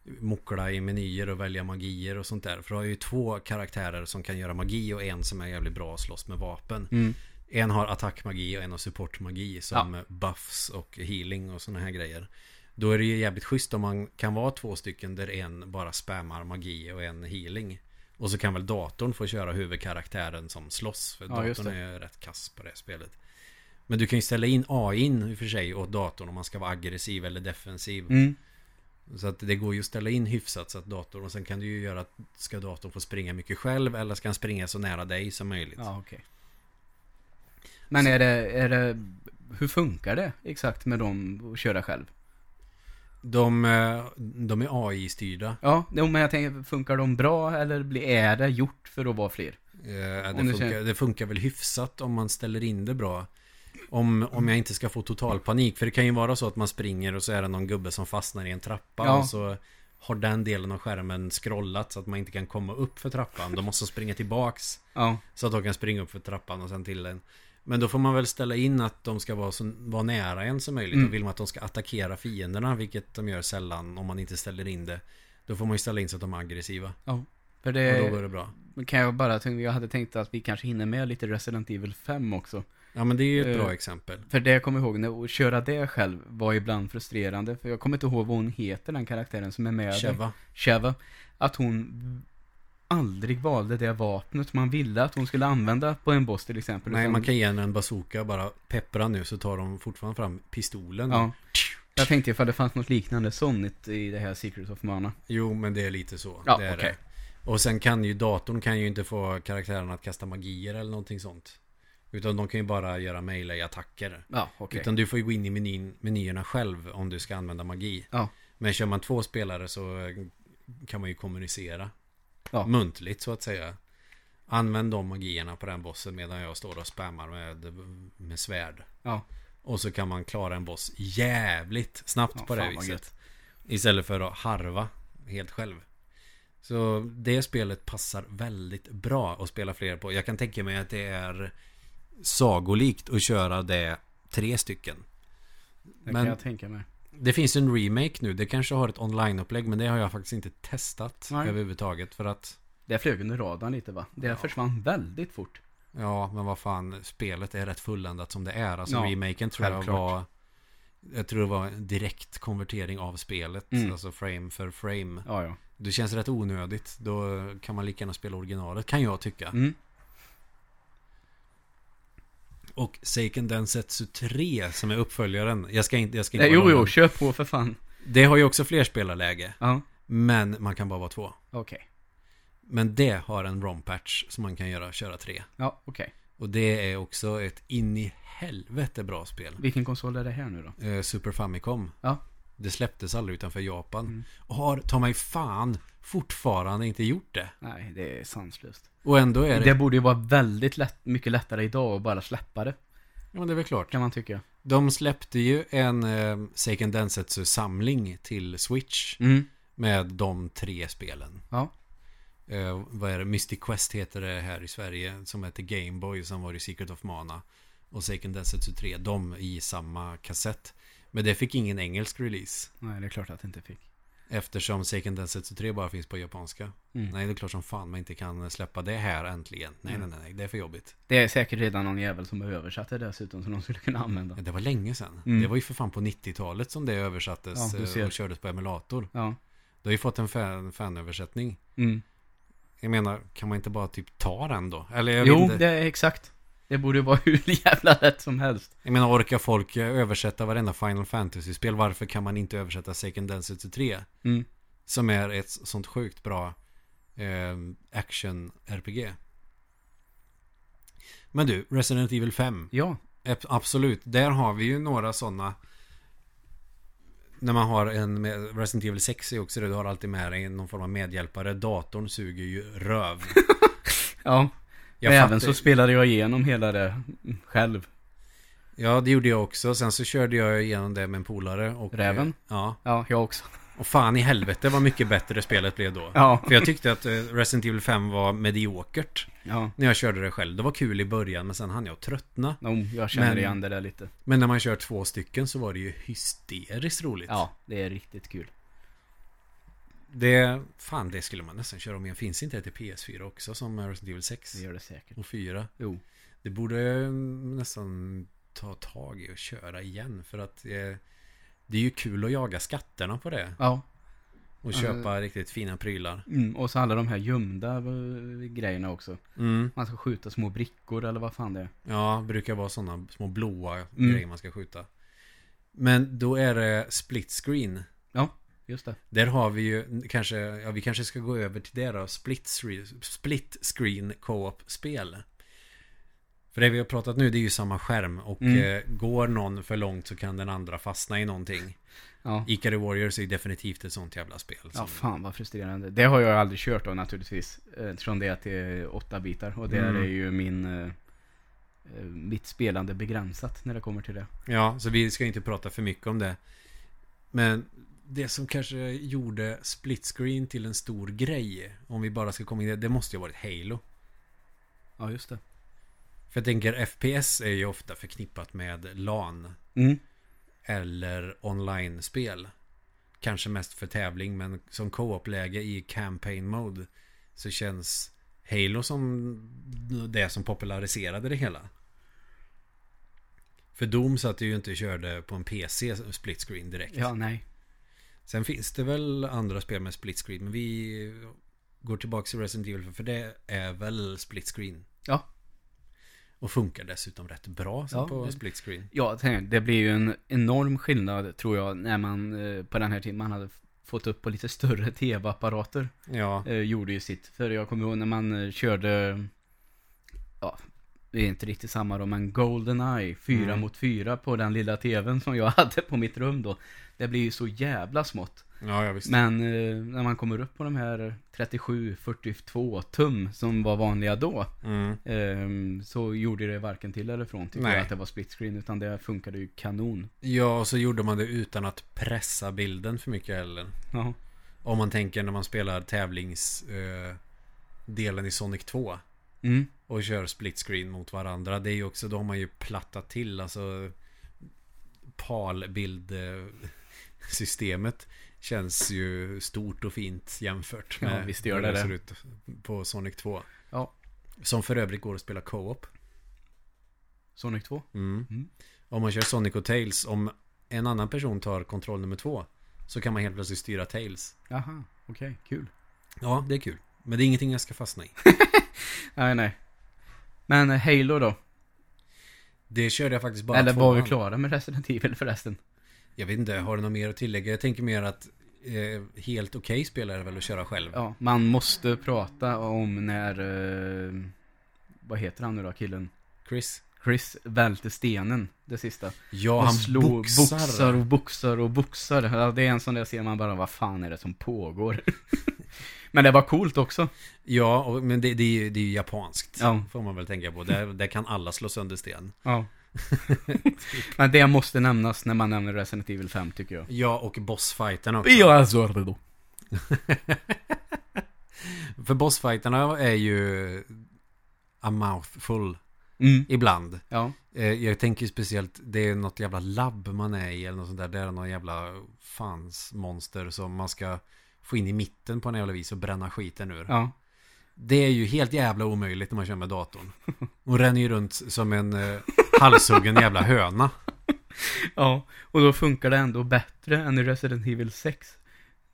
mockla i menyer och välja magier och sånt där. För du har ju två karaktärer som kan göra magi och en som är jävligt bra att slåss med vapen. Mm. En har attackmagi och en har supportmagi som buffs och healing och sådana här grejer. Då är det ju jävligt schysst om man kan vara två stycken där en bara spammar magi och en healing. Och så kan väl datorn få köra huvudkaraktären som slåss. För Ja, datorn är rätt kass på det spelet. Men du kan ju ställa in AI i och för sig åt datorn om man ska vara aggressiv eller defensiv. Mm. Så att det går ju att ställa in hyfsat så att datorn och sen kan du ju göra att ska datorn få springa mycket själv eller ska han springa så nära dig som möjligt. Ja, okej. Men är det, är det, hur funkar det exakt med dem att köra själv? De, eh, de är AI-styrda. Ja, men jag tänker, funkar de bra eller är det gjort för att vara fler? Eh, Om det, funkar, det funkar väl hyfsat om man ställer in det bra. Om, om jag inte ska få total panik. För det kan ju vara så att man springer och så är det någon gubbe som fastnar i en trappa. Ja. Och så har den delen av skärmen scrollat så att man inte kan komma upp för trappan. De måste springa tillbaks. Ja, Så att de kan springa upp för trappan och sen till den. Men då får man väl ställa in att de ska vara, så, vara nära en som möjligt. Mm. Och vill man att de ska attackera fienderna, vilket de gör sällan om man inte ställer in det. Då får man ju ställa in så att de är aggressiva. ja. För Och då går det det bra. kan jag bara tänka, jag hade tänkt att vi kanske hinner med lite Resident Evil 5 också. Ja men det är ju ett bra Eh, exempel. För det jag kommer ihåg, när, att köra det själv var ibland frustrerande. För jag kommer inte ihåg vad hon heter, den karaktären som är med. Sheva. Sheva. Att hon aldrig valde det vapnet man ville att hon skulle använda på en boss till exempel. Nej, Utan- man kan ge henne en bazooka bara peppra nu så tar de fortfarande fram pistolen. Ja. Jag tänkte ifall det fanns något liknande sånt i det här Secret of Mana. Jo, men det är lite så. Ja, okej. det. Och sen kan ju datorn kan ju inte få karaktären att kasta magier eller någonting sånt. Utan de kan ju bara göra melee-attacker. Ja, okej. Utan du får ju gå in i menyn, menyerna själv om du ska använda magi. Ja. Men kör man två spelare så eh, kan man ju kommunicera. Ja. Muntligt så att säga. Använd de magierna på den bossen medan jag står och spammar med, med svärd. Ja. Och så kan man klara en boss jävligt snabbt Ja, på det viset. Istället för att harva helt själv. Så det spelet passar väldigt bra att spela fler på. Jag kan tänka mig att det är sagolikt att köra det tre stycken. Det Men- kan jag tänka mig. Det finns en remake nu. Det kanske har ett online-upplägg men det har jag faktiskt inte testat Nej. överhuvudtaget. För att, Det flög under radarn lite va? Det Ja. försvann väldigt fort. ja men vad fan, spelet är rätt fulländat som det är. Alltså Ja, remaken tror jag var jag tror det var en direkt konvertering av spelet. Mm. Alltså frame för frame. Ja, ja. Det känns rätt onödigt. Då kan man lika gärna spela originalet, kan jag tycka. Mm. Och Seiken Densetsu 3 som är uppföljaren. Jag ska inte, jag ska inte Nej, jo, jo, kör på för fan. Det har ju också flerspelarläge. Ja, Men man kan bara vara två. okej. Men det har en ROM-patch som man kan göra, köra tre. Ja, okej. Och det är också ett in i helvete bra spel. Vilken konsol är det här nu då? Eh, Super Famicom. Ja. Det släpptes aldrig utanför Japan. Mm. Och har, ta mig fan, fortfarande inte gjort det. Nej, det är sanslöst. Och ändå är det... Det borde ju vara väldigt lätt, mycket lättare idag att bara släppa det. Ja, men det är väl klart. Kan man tycka. De släppte ju en eh, Seiken Densetsu-samling till Switch. Mm. Med de tre spelen. Ja. Eh, vad är det? Mystic Quest heter det här i Sverige. Som heter Game Boy som var i Secret of Mana. Och Seiken Densetsu 3. De i samma kassett. Men det fick ingen engelsk release. Nej, det är klart att det inte fick. Eftersom Seiken Densetsu 3 bara finns på japanska. Mm. Nej, det är klart som fan man inte kan släppa det här äntligen. Nej, Mm. nej, nej. Det är för jobbigt. Det är säkert redan någon jävel som har översatt det dessutom som de skulle kunna använda. Det var länge sedan. Mm. Det var ju för fan på 90-talet som det översattes Ja, eh, och kördes på emulator. Ja. Du har ju fått en fan, fanöversättning. Mm. Jag menar, kan man inte bara typ ta den då? Eller jag Jo, det är exakt. Det borde vara <laughs> hur jävla lätt som helst. Jag menar, orkar folk översätta varenda Final Fantasy-spel? Varför kan man inte översätta Seiken Densetsu 3? Mm. Som är ett sånt sjukt bra eh, action-RPG. Men du, Resident Evil 5. Ja. Absolut, där har vi ju några sådana När man har en med, Resident Evil 6 är också det, du har alltid med dig någon form av medhjälpare Datorn suger ju röv <laughs> Ja. Jag Men även så spelade jag igenom hela det själv. Ja, det gjorde jag också. Sen så körde jag igenom det med en polare och Räven? Ja, Ja, jag också. Och fan i helvete vad mycket bättre spelet blev då. <laughs> Ja. För jag tyckte att eh, Resident Evil 5 var mediokert. Ja, När jag körde det själv. Det var kul i början men sen hann jag tröttna. no, jag känner Men- igen det där lite. Men när man kör två stycken så var det ju hysteriskt roligt. Ja, det är riktigt kul. Det, fan det skulle man nästan köra om igen. Finns inte det till PS4 också som Resident Evil 6? Det gör det säkert. Och 4? Jo. Det borde jag nästan ta tag i och köra igen. För att eh, det är ju kul att jaga skatterna på det. Ja. Och Ja, köpa riktigt fina prylar. Mm, och så alla de här gömda eh, grejerna också. Mm. Man ska skjuta små brickor eller vad fan det är. Ja, brukar vara sådana små blåa Mm. grejer man ska skjuta. Men då är det split screen. Just det. Där har vi ju kanske, ja vi kanske ska gå över till det då. Split, screen- split screen co-op spel. För det vi har pratat nu det är ju samma skärm och Mm. eh, går någon för långt så kan den andra fastna i någonting. Ja. Ikari Warriors är ju definitivt ett sånt jävla spel. Ja, som- fan vad frustrerande. Det har jag aldrig kört då naturligtvis. eh, Eftersom det är till åtta bitar. Och där Mm. är ju min... eh, eh, Mitt spelande begränsat när det kommer till det. Ja, så vi ska inte prata för mycket om det. Men det som kanske gjorde split screen till en stor grej, om vi bara ska komma in det, det måste ju ha varit Halo. Ja, just det. För jag tänker FPS är ju ofta förknippat med LAN Mm. eller online-spel. Kanske mest för tävling, men som co-op-läge i campaign mode så känns Halo som det som populariserade det hela. För Doom satt ju inte och körde på en PC split screen direkt. Ja, nej. Sen finns det väl andra spel med split screen, men vi går tillbaka till Resident Evil för det är väl split screen. Ja. Och funkar dessutom rätt bra Ja, på split screen. Ja, det blir ju en enorm skillnad tror jag när man eh, på den här tiden man hade fått upp på lite större tv-apparater. Ja, Eh, gjorde ju sitt. För jag kommer ihåg när man eh, körde, ja, det är inte riktigt samma då, men Goldeneye 4 Mm. mot 4 på den lilla tvn som jag <laughs> hade på mitt rum då. Det blir ju så jävla smått. ja, ja visst. Men eh, när man kommer upp på de här 37-42 tum som var vanliga då. Mm. ehm, så gjorde det varken till eller från tycker Nej. jag att det var split screen. Utan det funkade ju kanon. Ja, och så gjorde man det utan att pressa bilden för mycket heller. Ja. Om man tänker när man spelar tävlingsdelen eh, i Sonic 2 Mm. och kör split screen mot varandra. Det är ju också, då har man ju plattat till alltså PAL-bildsystemet känns ju stort och fint jämfört Ja, med visst gör det det. ser ut på Sonic 2. Ja. Som för övrigt går att spela co-op. Sonic 2. Mm. Mm. Om man kör Sonic och Tails, om en annan person tar kontroll nummer två så kan man helt plötsligt styra Tails. Jaha, okej, kul. Ja, det är kul. Men det är ingenting jag ska fastna i. <laughs> Nej, nej. Men eh, Halo då? Det körde jag faktiskt bara Eller var vi klara med Resident Evil förresten? Jag vet inte, har du något mer att tillägga? Jag tänker mer att eh, helt okej spelare är väl att köra själv. Ja, man måste prata om när... Eh, vad heter han nu då, killen? Chris? Chris välte stenen, det sista. Ja, och han slår, boxar. boxar och boxar och boxar. Ja, det är en sån där ser man bara, vad fan är det som pågår? <laughs> Men det var coolt också. Ja, och, men det, det, är ju- det är ju japanskt. Ja. Får man väl tänka på. Där, där kan alla slå sönder sten. Ja. <laughs> Men det måste nämnas när man nämner Resident Evil 5 tycker jag. Ja, och bossfighterna också. Ja, alltså då. <laughs> För bossfighterna är ju a mouthful Mm. ibland. Ja. Eh, Jag tänker speciellt, det är något jävla labb man är i eller något sånt där. Det är någon jävla fans monster som man ska få in i mitten på en jävla vis och bränna skiten ur. Ja. Det är ju helt jävla omöjligt när man kör med datorn. Hon ränner ju runt som en eh, halshuggen jävla höna. <laughs> Ja, och då funkar det ändå bättre än i Resident Evil 6.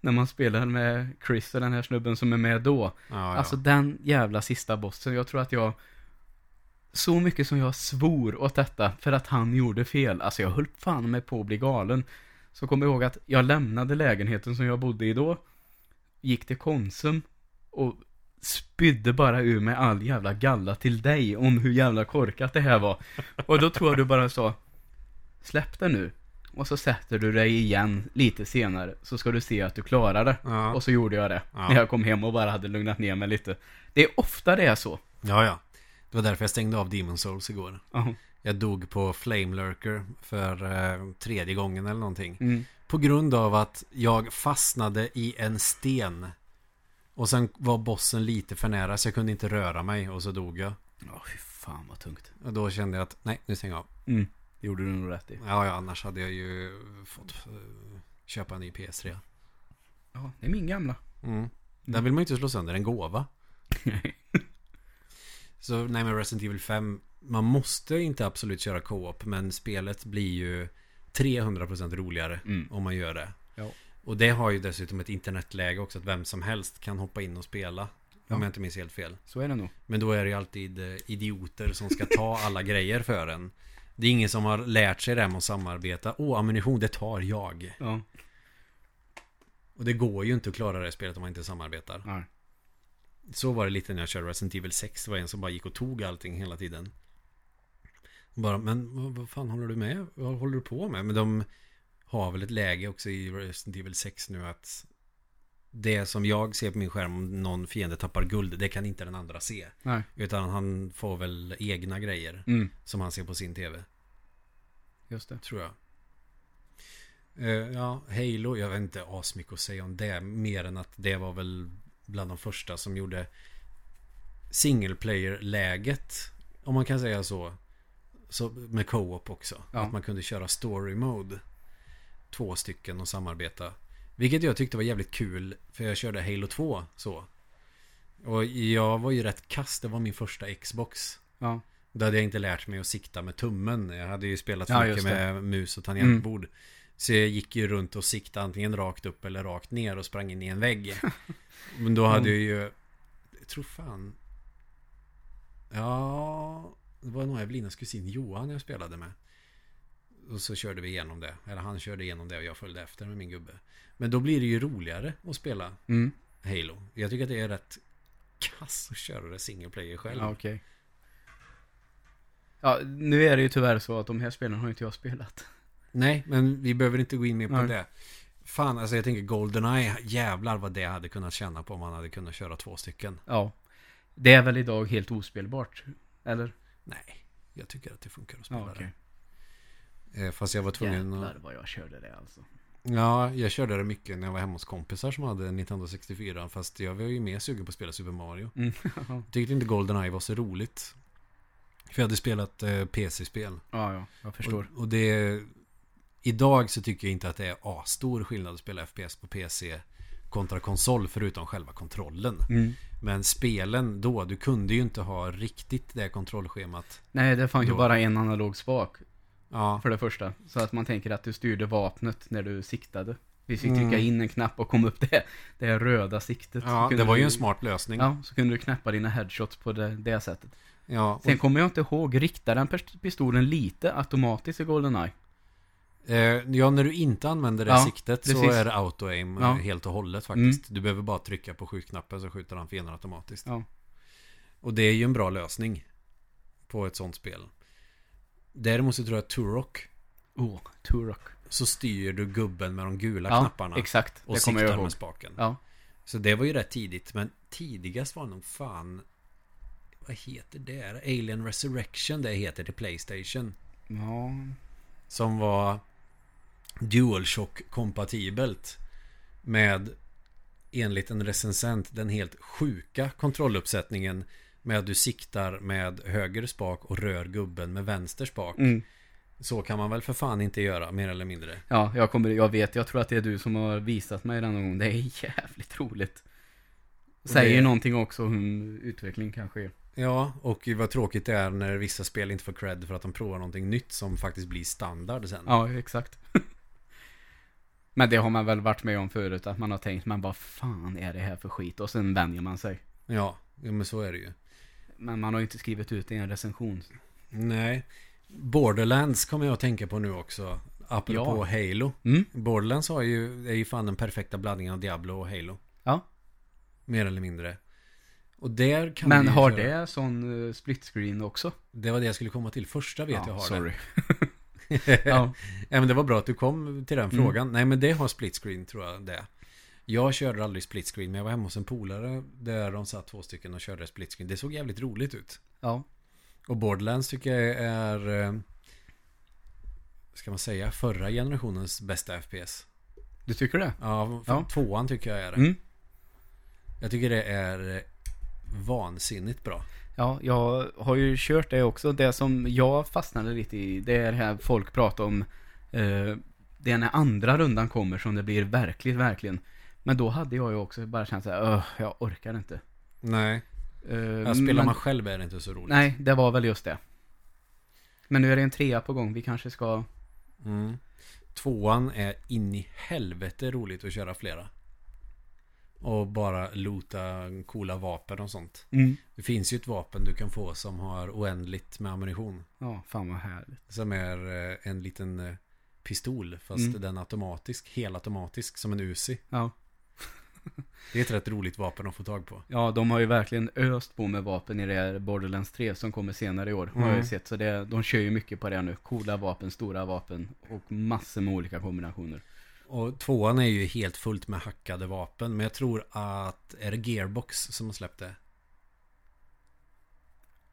När man spelar med Chris och den här snubben som är med då. Ja, ja. Alltså den jävla sista bossen, jag tror att jag så mycket som jag svor åt detta för att han gjorde fel. Alltså jag höll fan med på att bli galen. Så kom jag ihåg att jag lämnade lägenheten som jag bodde i då. Gick till Konsum och spydde bara ur mig all jävla galla till dig om hur jävla korkat det här var. Och då tror jag du bara sa Släpp det nu. Och så sätter du dig igen lite senare så ska du se att du klarar det. Ja. Och så gjorde jag det. Ja. När jag kom hem och bara hade lugnat ner mig lite. Det är ofta det är så. ja, ja. Det var därför jag stängde av Demon Souls igår. Ja. Jag dog på Flame Lurker för eh, tredje gången eller någonting. Mm. På grund av att jag fastnade i en sten. Och sen var bossen lite för nära så jag kunde inte röra mig och så dog jag. Ja, fy fan vad tungt. Och då kände jag att nej, nu stänger jag av. Mm. Det gjorde du nog rätt i. Ja, ja, annars hade jag ju fått eh, köpa en ny PS3. Ja, det är min gamla. Mm. Den vill man ju inte slå sönder, en gåva. <laughs> Så nej men Resident Evil 5 Man måste inte absolut köra co-op Men spelet blir ju 300% roligare Mm. Om man gör det Ja. Och det har ju dessutom ett internetläge också Att vem som helst kan hoppa in och spela Ja. Om jag inte minns helt fel Så är det nog. Men då är det ju alltid eh, idioter som ska ta alla grejer för en Det är ingen som har lärt sig det här med att samarbeta Åh, ammunition, det tar jag Ja. Och det går ju inte att klara det spelet om man inte samarbetar Nej. Så var det lite när jag körde Resident Evil 6. Det var en som bara gick och tog allting hela tiden. Bara, men vad, fan håller du med? Vad håller du på med? Men de har väl ett läge också i Resident Evil 6 nu att det som jag ser på min skärm om någon fiende tappar guld, det kan inte den andra se. Nej. Utan han får väl egna grejer Mm. som han ser på sin tv, Just det. tror jag. Eh, ja, Halo, jag vet inte asmycket att säga om det. Mer än att det var väl bland de första som gjorde single player-läget. Om man kan säga så. Så med co-op också. Ja. Att man kunde köra story mode. Två stycken och samarbeta. Vilket jag tyckte var jävligt kul. För jag körde Halo 2 så. Och jag var ju rätt kast. Det var min första Xbox. Ja. Då hade jag inte lärt mig att sikta med tummen. Jag hade ju spelat för Ja, mycket med mus och tangentbord. Så jag gick ju runt och siktade antingen rakt upp eller rakt ner och sprang in i en vägg. <laughs> Men då hade jag ju... Jag tror fan... Ja... Det var nog Evelinas kusin Johan jag spelade med. Och så körde vi igenom det. Eller han körde igenom det och jag följde efter med min gubbe. Men då blir det ju roligare att spela Mm. Halo. Jag tycker att det är rätt kass att köra det single player själv. Ja, okej. Ja, nu är det ju tyvärr så att de här spelen har inte jag spelat. Nej, men vi behöver inte gå in mer på Nej. det. Fan, alltså jag tänker Goldeneye, jävlar vad det hade kunnat känna på om man hade kunnat köra två stycken. Ja. Det är väl idag helt ospelbart? Eller? Nej, jag tycker att det funkar att Ja, spela okej. det. Eh, Fast jag var tvungen Jävlar att... vad jag körde det alltså. Ja, jag körde det mycket när jag var hemma hos kompisar som hade Nintendo 64. Fast jag var ju mer sugen på att spela Super Mario. Mm. <laughs> Tyckte inte Goldeneye var så roligt. För jag hade spelat eh, PC-spel. ja, ja, jag förstår. Och, och det... Idag så tycker jag inte att det är asstor skillnad att spela FPS på PC kontra konsol förutom själva kontrollen. Mm. Men spelen då, du kunde ju inte ha riktigt det kontrollschemat. Nej, det fanns ju bara en analog spak Ja, för det första. Så att man tänker att du styrde vapnet när du siktade. Vi fick trycka Mm. in en knapp och kom upp det, det röda siktet. Ja det var ju en smart lösning. Ja, så kunde du knäppa dina headshots på det, det sättet. Ja, och, Sen kommer jag inte ihåg, riktar den pistolen lite automatiskt i Goldeneye? Eh, ja, när du inte använder det Ja, siktet så precis. är det auto-aim eh, Ja. helt och hållet faktiskt. Du behöver bara trycka på skjutknappen så skjuter han fienden automatiskt. Ja. Och det är ju en bra lösning på ett sånt spel. Däremot så tror jag Turok Oh, Turok. så styr du gubben med de gula knapparna exakt. och det kommer jag siktar ihåg. med spaken. Så det var ju rätt tidigt, men tidigast var nog fan... Vad heter det? Alien Resurrection det heter till Playstation. Ja. Som var DualShock-kompatibelt. Med, enligt en recensent, den helt sjuka kontrolluppsättningen. Med att du siktar med höger spak och rör gubben med vänster spak. Mm. Så kan man väl för fan inte göra, mer eller mindre. Ja, jag kommer, jag vet, jag tror att det är du som har visat mig den någon gång. Det är jävligt roligt. Säger det- någonting också hur utveckling kan ske. Ja, och vad tråkigt det är när vissa spel inte får cred för att de provar någonting nytt som faktiskt blir standard sen. Ja, exakt. <laughs> Men det har man väl varit med om förut, att man har tänkt, men vad fan är det här för skit? Och sen vänjer man sig. Ja, ja men så är det ju. Men man har ju inte skrivit ut det i en recension. Nej. Borderlands kommer jag att tänka på nu också. Apropå Halo. Mm. Borderlands har ju, är ju fan den perfekta blandningen av Diablo och Halo. Ja. Mer eller mindre. Och där kan Men har köra- det sån uh, split screen också? Det var det jag skulle komma till. Första vet jag har sorry. det. <laughs> <laughs> ja. men det var bra att du kom till den Mm. frågan. Nej, men det har split screen tror jag det. Jag körde aldrig split screen, men jag var hemma hos en polare där de satt två stycken och körde split screen. Det såg jävligt roligt ut. ja. Och Borderlands tycker jag är... eh, Ska man säga förra generationens bästa FPS. Du tycker det? Ja, Ja. tvåan tycker jag är det. Mm. Jag tycker det är eh, vansinnigt bra. Ja, jag har ju kört det också. Det som jag fastnade lite i, det är det här folk pratar om. Eh, det är när andra rundan kommer som det blir verkligt, verkligen. Men då hade jag ju också bara känt såhär, öh, jag orkar inte. Nej, Eh, jag spelar men- man själv är det inte så roligt. Nej, det var väl just det. Men nu är det en trea på gång. Vi kanske ska... Mm. Tvåan är in i helvete roligt att köra flera. Och bara loota coola vapen och sånt. Det finns ju ett vapen du kan få som har oändligt med ammunition. Ja, fan vad härligt. Som är eh, en liten eh, pistol fast Mm. den är automatisk, helautomatisk som en Uzi. Ja. <laughs> Det är ett rätt roligt vapen att få tag på. ja, de har ju verkligen öst på med vapen i det här Borderlands 3 som kommer senare i år. Har jag Mm. sett. Så det, de kör ju mycket på det nu. Coola vapen, stora vapen och massor med olika kombinationer. Och tvåan är ju helt fullt med hackade vapen. Men jag tror att, är det Gearbox som har släppt det?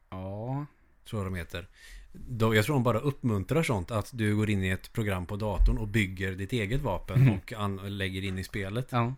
Ja. Tror jag de heter. De, jag tror de bara uppmuntrar sånt. Att du går in i ett program på datorn och bygger ditt eget vapen Mhm. och an, lägger in i spelet. Ja.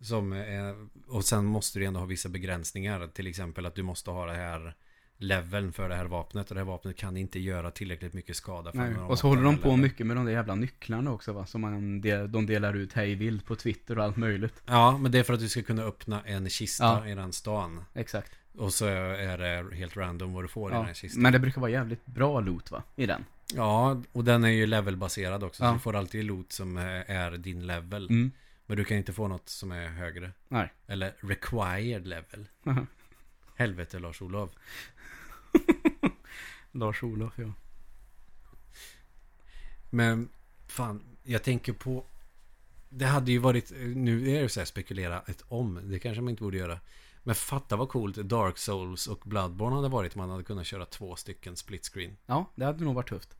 Som är, och sen måste du ändå ha vissa begränsningar. Till exempel att du måste ha det här leveln för det här vapnet. Och det här vapnet kan inte göra tillräckligt mycket skada. för Nej. Och så håller de på leveln. mycket med de där jävla nycklarna också va? Som man de, de delar ut hej vilt på Twitter och allt möjligt. Ja, men det är för att du ska kunna öppna en kista Ja. i den stan. Exakt. Och så är det helt random vad du får i den Ja. här kistan. Men det brukar vara jävligt bra loot va? I den. Ja, och den är ju levelbaserad också. Så Ja. du får alltid loot som är är din level. Mm. Men du kan inte få något som är högre. Nej. Eller required level. <laughs> Helvete Lars-Olov. Lars-Olof ja. Men fan, jag tänker på Det hade ju varit Nu är det så här spekulera ett om Det kanske man inte borde göra Men fatta vad coolt Dark Souls och Bloodborne hade varit om man hade kunnat köra två stycken split screen Ja, det hade nog varit tufft.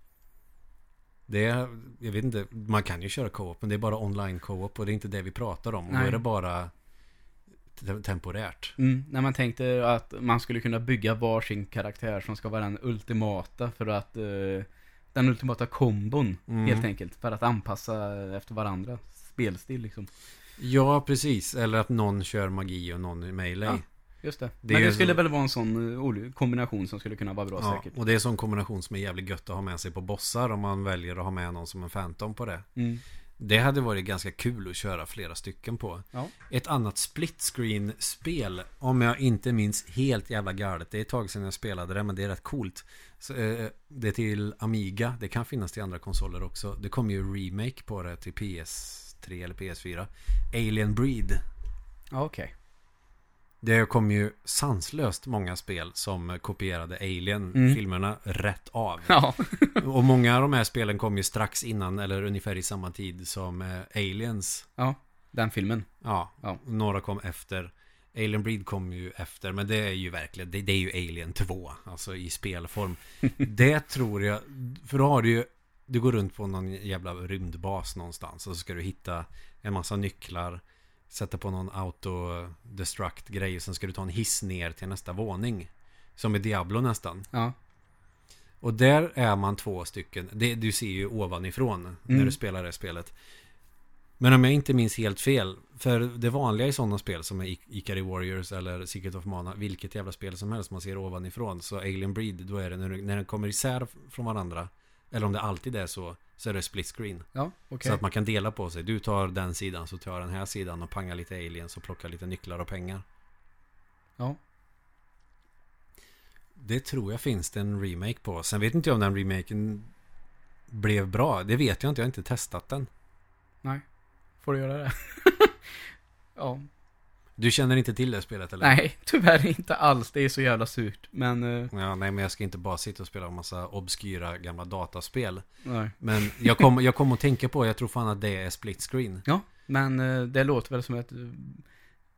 Det är, jag vet inte Man kan ju köra co-op Men det är bara online co-op Och det är inte det vi pratar om Och då Nej. är det bara Temporärt Mm, när man tänkte att man skulle kunna bygga varsin karaktär som ska vara den ultimata för att eh, den ultimata kombon Mm. helt enkelt för att anpassa efter varandra spelstil liksom. Ja, precis Eller att någon kör magi och någon är melee Ja, Just det. Det Men det skulle så- väl vara en sån eh, kombination som skulle kunna vara bra Ja, säkert. och det är en sån kombination som är jävligt gött att ha med sig på bossar om man väljer att ha med någon som en Phantom på det. Mm. Det hade varit ganska kul att köra flera stycken på. Ja. Ett annat split screen spel, om jag inte minns helt jävla galet, det är ett tag sedan jag spelade det men det är rätt coolt. Så, eh, det är till Amiga, det kan finnas till andra konsoler också. Det kommer ju remake på det till PS3 eller PS4. Alien Breed. Okej. Det kom ju sanslöst många spel som kopierade Mm. Alien-filmerna rätt av. Ja. <laughs> Och många av de här spelen kom ju strax innan eller ungefär i samma tid som eh, Aliens. ja, den filmen. Ja, Ja. några kom efter. Alien Breed kom ju efter, men det är ju verkligen, det, det är ju Alien 2, alltså i spelform. <laughs> det tror jag, för då har du ju, du går runt på någon jävla rymdbas någonstans och så ska du hitta en massa nycklar, sätta på någon auto-destruct grej och sen ska du ta en hiss ner till nästa våning. Som i Diablo nästan. Ja. Och där är man två stycken. Det, du ser ju ovanifrån när Mm. du spelar det spelet. Men om jag inte minns helt fel. För det vanliga i sådana spel som är Ikari Warriors eller Secret of Mana. Vilket jävla spel som helst man ser ovanifrån. Så Alien Breed, då är det när, när den kommer isär från varandra. Eller om det alltid är så. Så är det split screen. Ja, okej. Så att man kan dela på sig. Du tar den sidan så tar jag den här sidan och pangar lite aliens och plockar lite nycklar och pengar. Ja. Det tror jag finns det en remake på. Sen vet inte jag om den remaken blev bra. Det vet jag inte. Jag har inte testat den. Nej. Får du göra det? <laughs> ja. Du känner inte till det spelet eller? Nej, <laughs> tyvärr inte alls. Det är så jävla surt. Men, eh, Ja, nej, men jag ska inte bara sitta och spela en massa obskyra gamla dataspel. nej. Men jag kom, jag kom att tänka på, jag tror fan att det är split screen. Ja, men eh, det låter väl som ett... eh,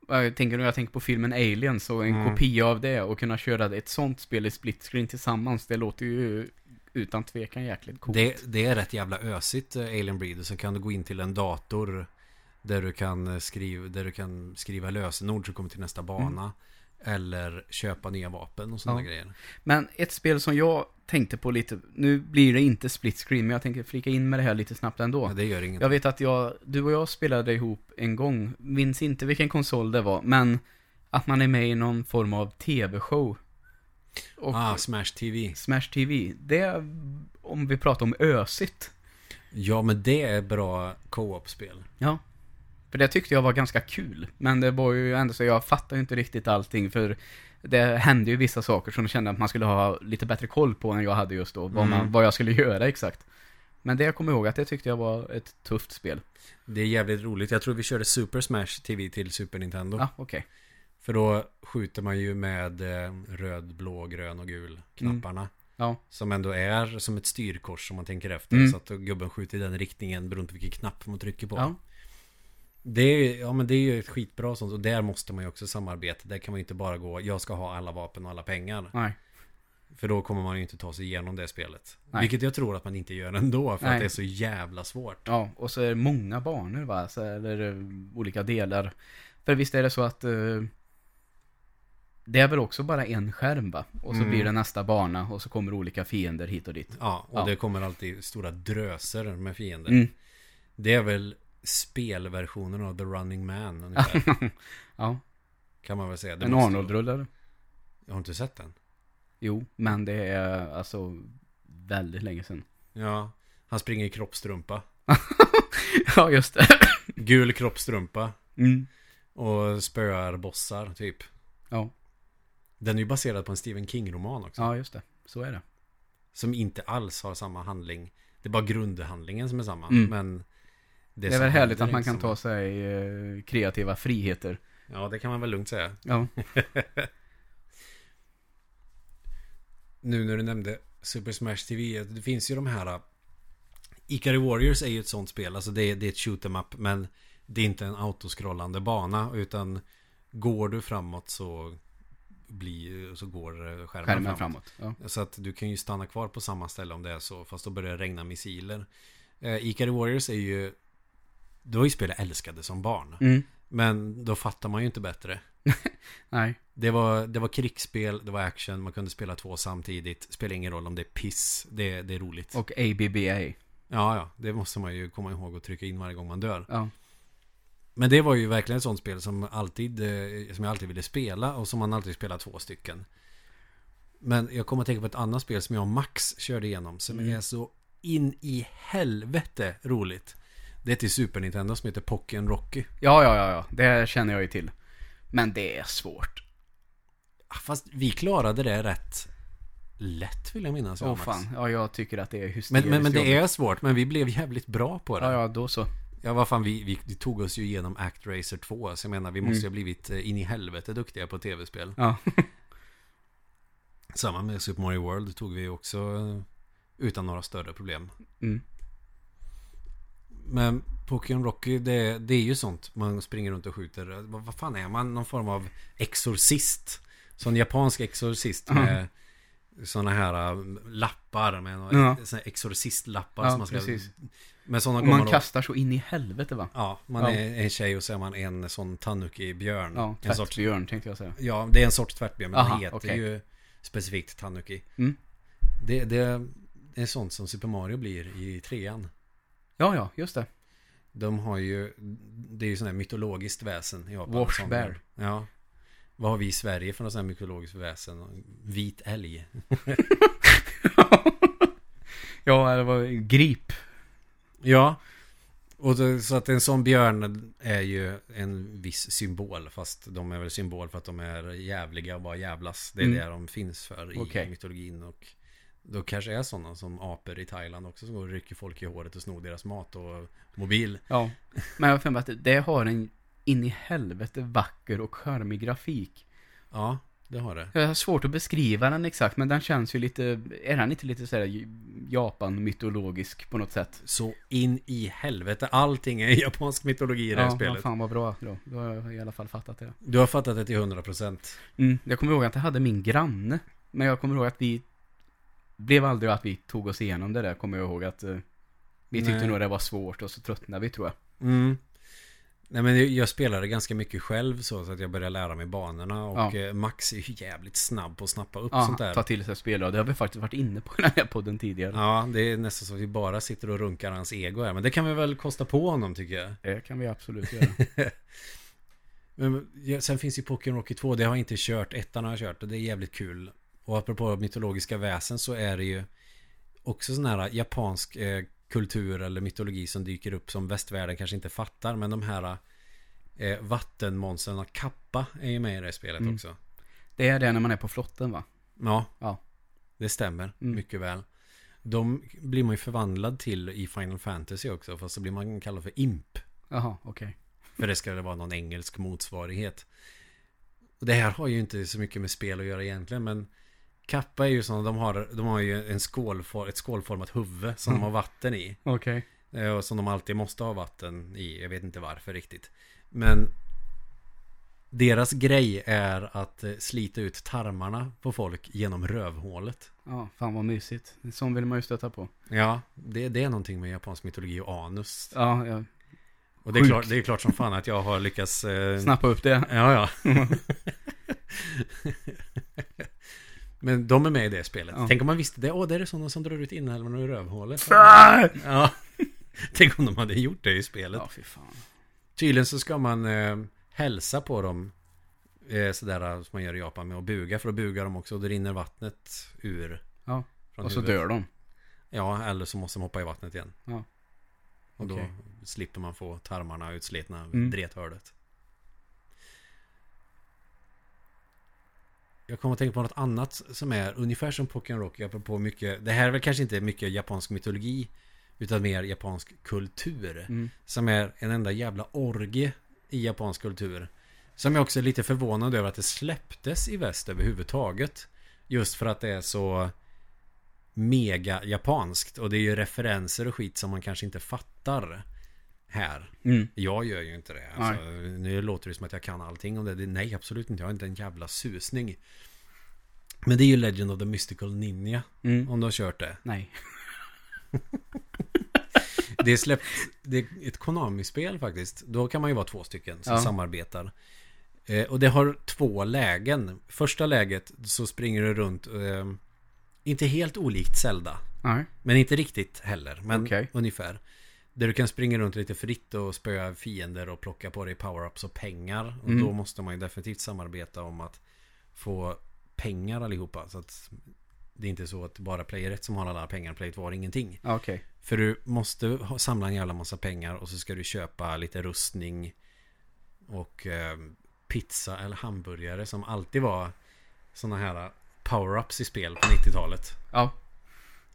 Jag tänker nu, jag tänker på filmen Aliens och en Mm. kopia av det och kunna köra ett sånt spel i split screen tillsammans. Det låter ju utan tvekan jäkligt coolt. Det, det är rätt jävla ösigt, Alien Breed. Och sen kan du gå in till en dator där du kan eh, skriva, där du kan skriva lösenord du kommer till nästa bana. Eller köpa nya vapen och sådana Ja. grejer. Men ett spel som jag tänkte på lite, nu blir det inte split screen, men jag tänker flika in med det här lite snabbt ändå. Ja, det gör inget. Jag vet att jag, du och jag spelade ihop en gång, minns inte vilken konsol det var, men att man är med i någon form av tv-show. Och Ah, Smash TV. Smash TV, det är, om vi pratar om ösigt. Ja, men det är bra co-op-spel. Ja. För det tyckte jag var ganska kul. Men det var ju ändå så, jag fattar ju inte riktigt allting för det hände ju vissa saker som jag kände att man skulle ha lite bättre koll på än jag hade just då. Vad, man, Mm. vad jag skulle göra exakt. Men det jag kommer ihåg att det tyckte jag var ett tufft spel. Det är jävligt roligt. Jag tror vi körde Super Smash TV till Super Nintendo. Ja, okej. För då skjuter man ju med eh, röd, blå, grön och gul knapparna. Ja. Som ändå är som ett styrkors om man tänker efter. Mm. Så att gubben skjuter i den riktningen beroende på vilken knapp man trycker på. Ja. Det är, ja men det är ju ett skitbra sånt och där måste man ju också samarbeta. Där kan man ju inte bara gå, jag ska ha alla vapen och alla pengar. Nej. För då kommer man ju inte ta sig igenom det spelet. Nej. Vilket jag tror att man inte gör ändå för Nej. att det är så jävla svårt. Ja, och så är det många banor va? Så, eller eh, olika delar. För visst är det så att eh, det är väl också bara en skärm va? Och så Mm. blir det nästa bana och så kommer olika fiender hit och dit. Ja, och Ja. det kommer alltid stora dröser med fiender. Mm. Det är väl spelversionen av The Running Man <laughs> ungefär. Ja, kan man väl säga. Det en måste- Arnold-rullare. Jag har inte sett den. Jo, men det är alltså väldigt länge sedan. Ja, han springer i kroppstrumpa. <laughs> ja, just det. <coughs> Gul kroppstrumpa. Mm. Och spöar bossar typ. Ja. Den är ju baserad på en Stephen King-roman också. ja, just det. Så är det. Som inte alls har samma handling. Det är bara grundhandlingen som är samma. Mm. Men Det är, som väl härligt att man är kan ta sig eh, kreativa friheter. Ja, det kan man väl lugnt säga. Ja. <laughs> Nu när du nämnde Super Smash TV. Det finns ju de här. äh, Ikari Warriors är ju ett sånt spel. Alltså det är, det är ett shoot 'em up. Men det är inte en autoskrollande bana. Utan går du framåt så blir, så går eh, skärmen, Skärmen framåt. framåt. Ja. Så att du kan ju stanna kvar på samma ställe om det är så. Fast då börjar det regna missiler. Eh, Ikari Warriors är ju... Det var ju spel jag älskade som barn. Mm. Men då fattar man ju inte bättre. <laughs> Nej. Det var, det var krigsspel, det var action, man kunde spela två samtidigt. Spelar ingen roll om det är piss, det, det är roligt. Och ABBA. Ja, ja, det måste man ju komma ihåg och trycka in varje gång man dör. Ja. Men det var ju verkligen ett sånt spel som, alltid, eh, som jag alltid ville spela och som man alltid spelar två stycken. Men jag kommer att tänka på ett annat spel som jag och Max körde igenom som Mm. är så in i helvete roligt. Det är till Super Nintendo som heter Pocken Rocky. ja, ja, ja, ja. Det känner jag ju till. Men det är svårt. Ah, Fast vi klarade det rätt lätt vill jag minnas. Åh Max. fan. Ja, jag tycker att det är hysteriskt Men, men, men det är svårt, men vi blev jävligt bra på det. Ja, Ja, ja, då så. vad fan, vi, vi, vi tog oss ju igenom Act Racer 2, så jag menar, vi måste ju Mm. ha blivit eh, in i helvete duktiga på tv-spel. Ja. <laughs> Samma med Super Mario World tog vi också eh, utan några större problem. Mm. Men Pokémon Rocky, det, det är ju sånt. Man springer runt och skjuter. Vad, vad fan är man? Någon form av exorcist. Sån japansk exorcist med såna här äh, lappar. Med några, Ja. exorcistlappar. Ja, som man ska, precis. Med såna Och man man kastar så in i helvete va? Ja, man Ja. är en tjej och så är man en sån tanuki-björn. Ja, en sorts, tvättbjörn tänkte jag säga. ja, det är en sorts tvättbjörn, men Aha, den heter okej. ju specifikt tanuki. Mm. Det, det är sånt som Super Mario blir i trean. Ja, ja, just det. De har ju, det är ju sån här mytologiskt väsen i Japan. Wash Sån- bear. Ja. Vad har vi i Sverige för något sånt här mytologiskt väsen? Vit älg. <laughs> Ja, det var grip. Ja. Och det, så att en sån björn är ju en viss symbol. Fast de är väl symbol för att de är jävliga och bara jävlas. Det är Mm. det de finns för i Okej. mytologin. Och då kanske är sådana som apor i Thailand också som går och rycker folk i håret och snor deras mat och mobil. Ja. Men jag har att det- har en in i helvete vacker och charmig grafik. Ja, det har det. Jag har svårt att beskriva den exakt, men den känns ju lite, är den inte lite sådär Japan-mytologisk på något sätt? Så in i helvete. Allting är japansk mytologi i det här ja, spelet. vad fan vad bra då. Då har jag i alla fall fattat det. Du har fattat det till 100%. Mm, jag kommer ihåg att jag hade min granne. Men jag kommer ihåg att vi blev aldrig att vi tog oss igenom det där, kommer jag ihåg att eh, vi tyckte Nej. nog det var svårt och så tröttnade vi tror jag. Mm. Nej men jag spelade ganska mycket själv så, så att jag började lära mig banorna och Ja. eh, Max är ju jävligt snabb på att snappa upp Ja, sånt där. ta till sig spel. Och det har vi faktiskt varit inne på i den här podden tidigare. Ja, det är nästan så att vi bara sitter och runkar hans ego här. Men det kan vi väl kosta på honom tycker jag. Det kan vi absolut göra. <laughs> Men, ja, sen finns ju Pokémon Rocky 2. Det har jag inte kört. Ettan har jag kört och det är jävligt kul. Och apropå mytologiska väsen så är det ju också sån här japansk eh, kultur eller mytologi som dyker upp som västvärlden kanske inte fattar. Men de här eh, vattenmonstren, Kappa är ju med i det spelet Mm. också. det är det när man är på flotten va? Ja, Ja. det stämmer Mm. mycket väl. De blir man ju förvandlad till i Final Fantasy också. Fast så blir man kallad för Imp. Jaha, okej. För det ska vara någon engelsk motsvarighet. Och det här har ju inte så mycket med spel att göra egentligen. Men Kappa är ju sådana, de har, de har ju en skålfor, ett skålformat huvud som de har vatten i. Okej. Eh, Och som de alltid måste ha vatten i. Jag vet inte varför riktigt. Men deras grej är att eh, slita ut tarmarna på folk genom rövhålet. Ja, fan vad mysigt. Sån vill man ju stöta på. Ja, det, det är någonting med japansk mytologi och anus. Ja, ja. Och det är, Sjuk. klart, det är klart som fan att jag har lyckats... Eh, Snappa upp det. Ja, ja. <laughs> <laughs> Men de är med i det spelet. Ja. Tänk om man visste det. Åh, det är det sådana som drar ut inälvorna ur rövhålet. Ja. <laughs> Tänk om de hade gjort det i spelet. Ja, fy fan. Tydligen så ska man eh, hälsa på dem. Eh, sådär som man gör i Japan med att buga. För att buga dem också. Och då rinner vattnet ur. Ja, och så huvudet. dör de. Ja, eller så måste de hoppa i vattnet igen. Ja. Och då Okej. slipper man få tarmarna utslitna Mm. drethördet. Jag kommer att tänka på något annat som är ungefär som Pokémon apropå mycket. Det här är väl kanske inte mycket japansk mytologi. Utan mer japansk kultur. Mm. Som är en enda jävla orgie i japansk kultur. Som jag också är lite förvånad över att det släpptes i väst överhuvudtaget. Just för att det är så mega japanskt. Och det är ju referenser och skit som man kanske inte fattar här. Mm. Jag gör ju inte det. Alltså, nu låter det som att jag kan allting om det. Nej, absolut inte. Jag har inte en jävla susning. Men det är ju Legend of the Mystical Ninja. Mm. Om du har kört det. Nej. <laughs> Det är släppt, det är ett Konami-spel faktiskt. Då kan man ju vara två stycken som Ja. samarbetar. Eh, och det har två lägen. Första läget så springer du runt, eh, inte helt olikt Zelda. Nej. Men inte riktigt heller, men Okej. ungefär. Där du kan springa runt lite fritt och spöa fiender och plocka på dig power-ups och pengar. Och Mm. då måste man ju definitivt samarbeta om att få pengar allihopa. Så att det är inte så att bara player 1 som har alla pengar, player 2 har ingenting. Okej. För du måste ha, samla en jävla massa pengar och så ska du köpa lite rustning och eh, pizza eller hamburgare som alltid var sådana här power-ups i spel på 90-talet. Ja.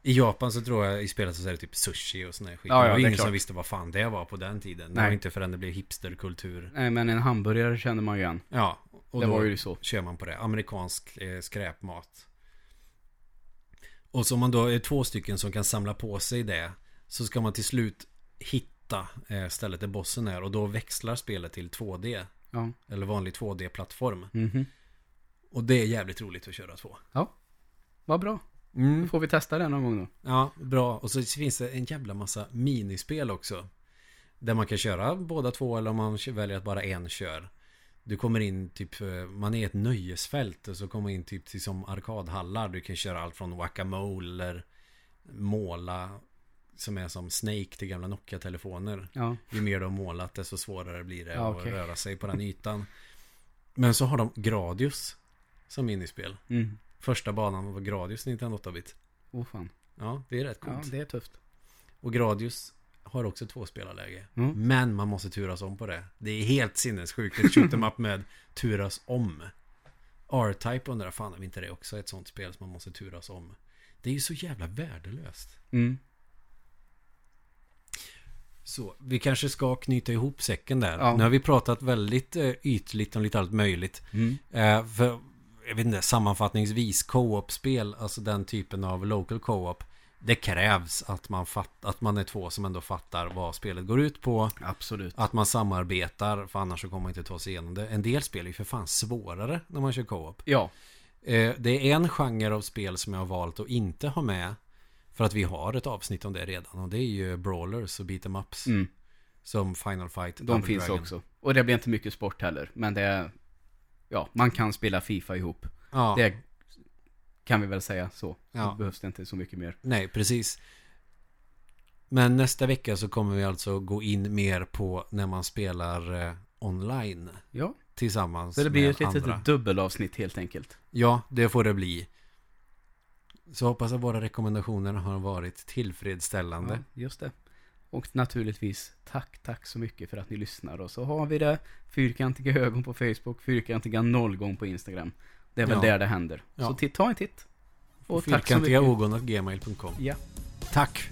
I Japan så tror jag i spelet så är det typ sushi och sån här skit. Ja, ja, det var det ingen som klart. visste vad fan det var på den tiden. Det Nej. var inte förrän det blev hipsterkultur. Nej, men en hamburgare känner man ju igen. Ja, och det då var ju så. kör man på det. Amerikansk eh, skräpmat. Och så om man då är två stycken som kan samla på sig det så ska man till slut hitta eh, stället där bossen är och då växlar spelet till 2D. Ja. Eller vanlig 2D-plattform. Mhm. Och det är jävligt roligt att köra två. Vad bra. Då Mm. får vi testa det någon gång då. Ja, bra. Och så finns det en jävla massa minispel också. Där man kan köra båda två eller om man väljer att bara en kör. Du kommer in typ, eh, man är i ett nöjesfält och så kommer man in typ till som arkadhallar. Du kan köra allt från whack-a-mole eller måla som är som Snake till gamla Nokia-telefoner. Ja. Ju mer du har målat desto svårare blir det Ja, att okej. röra sig på den ytan. Men så har de Gradius som minispel. Mm. Första banan var Gradius 98-bit. Åh fan. Ja, det är rätt coolt. Ja, det är tufft. Och Gradius har också två spelarläge. Mm. Men man måste turas om på det. Det är helt sinnessjukt. Ett shoot 'em up med turas om. R-Type undrar fan om inte det också är ett sånt spel som man måste turas om. Det är ju så jävla värdelöst. Mm. Så, vi kanske ska knyta ihop säcken där. Ja. Nu har vi pratat väldigt eh, ytligt om lite allt möjligt. Mm. Eh, för, jag vet inte, sammanfattningsvis co-op-spel, alltså den typen av local co-op. Det krävs att man, fatt, att man är två som ändå fattar vad spelet går ut på. Absolut. Att man samarbetar, för annars så kommer man inte ta sig igenom det. En del spel är ju för fan svårare när man kör co-op. Ja. Eh, det är en genre av spel som jag har valt att inte ha med. För att vi har ett avsnitt om det redan. Och det är ju brawlers och beat em ups. Mm. som Final Fight. De Double finns Dragon. också. Och det blir inte mycket sport heller. Men det är... Ja, man kan spela FIFA ihop. Ja, Det kan vi väl säga så. Ja. Då behövs det inte så mycket mer. nej precis. Men nästa vecka så kommer vi alltså gå in mer på när man spelar eh, online Ja, tillsammans så det blir med ett litet andra. dubbelavsnitt helt enkelt. Ja, det får det bli. Så hoppas att våra rekommendationer har varit tillfredsställande. Ja, just det. Och naturligtvis, tack, tack så mycket för att ni lyssnar. Och så har vi det, fyrkantiga ögon på Facebook, fyrkantiga nollgång på Instagram. Det är väl Ja. där det händer. Ja. Så ta en titt. Och tack så Fyrkantiga mycket. ogon.gmail.com Ja. Tack!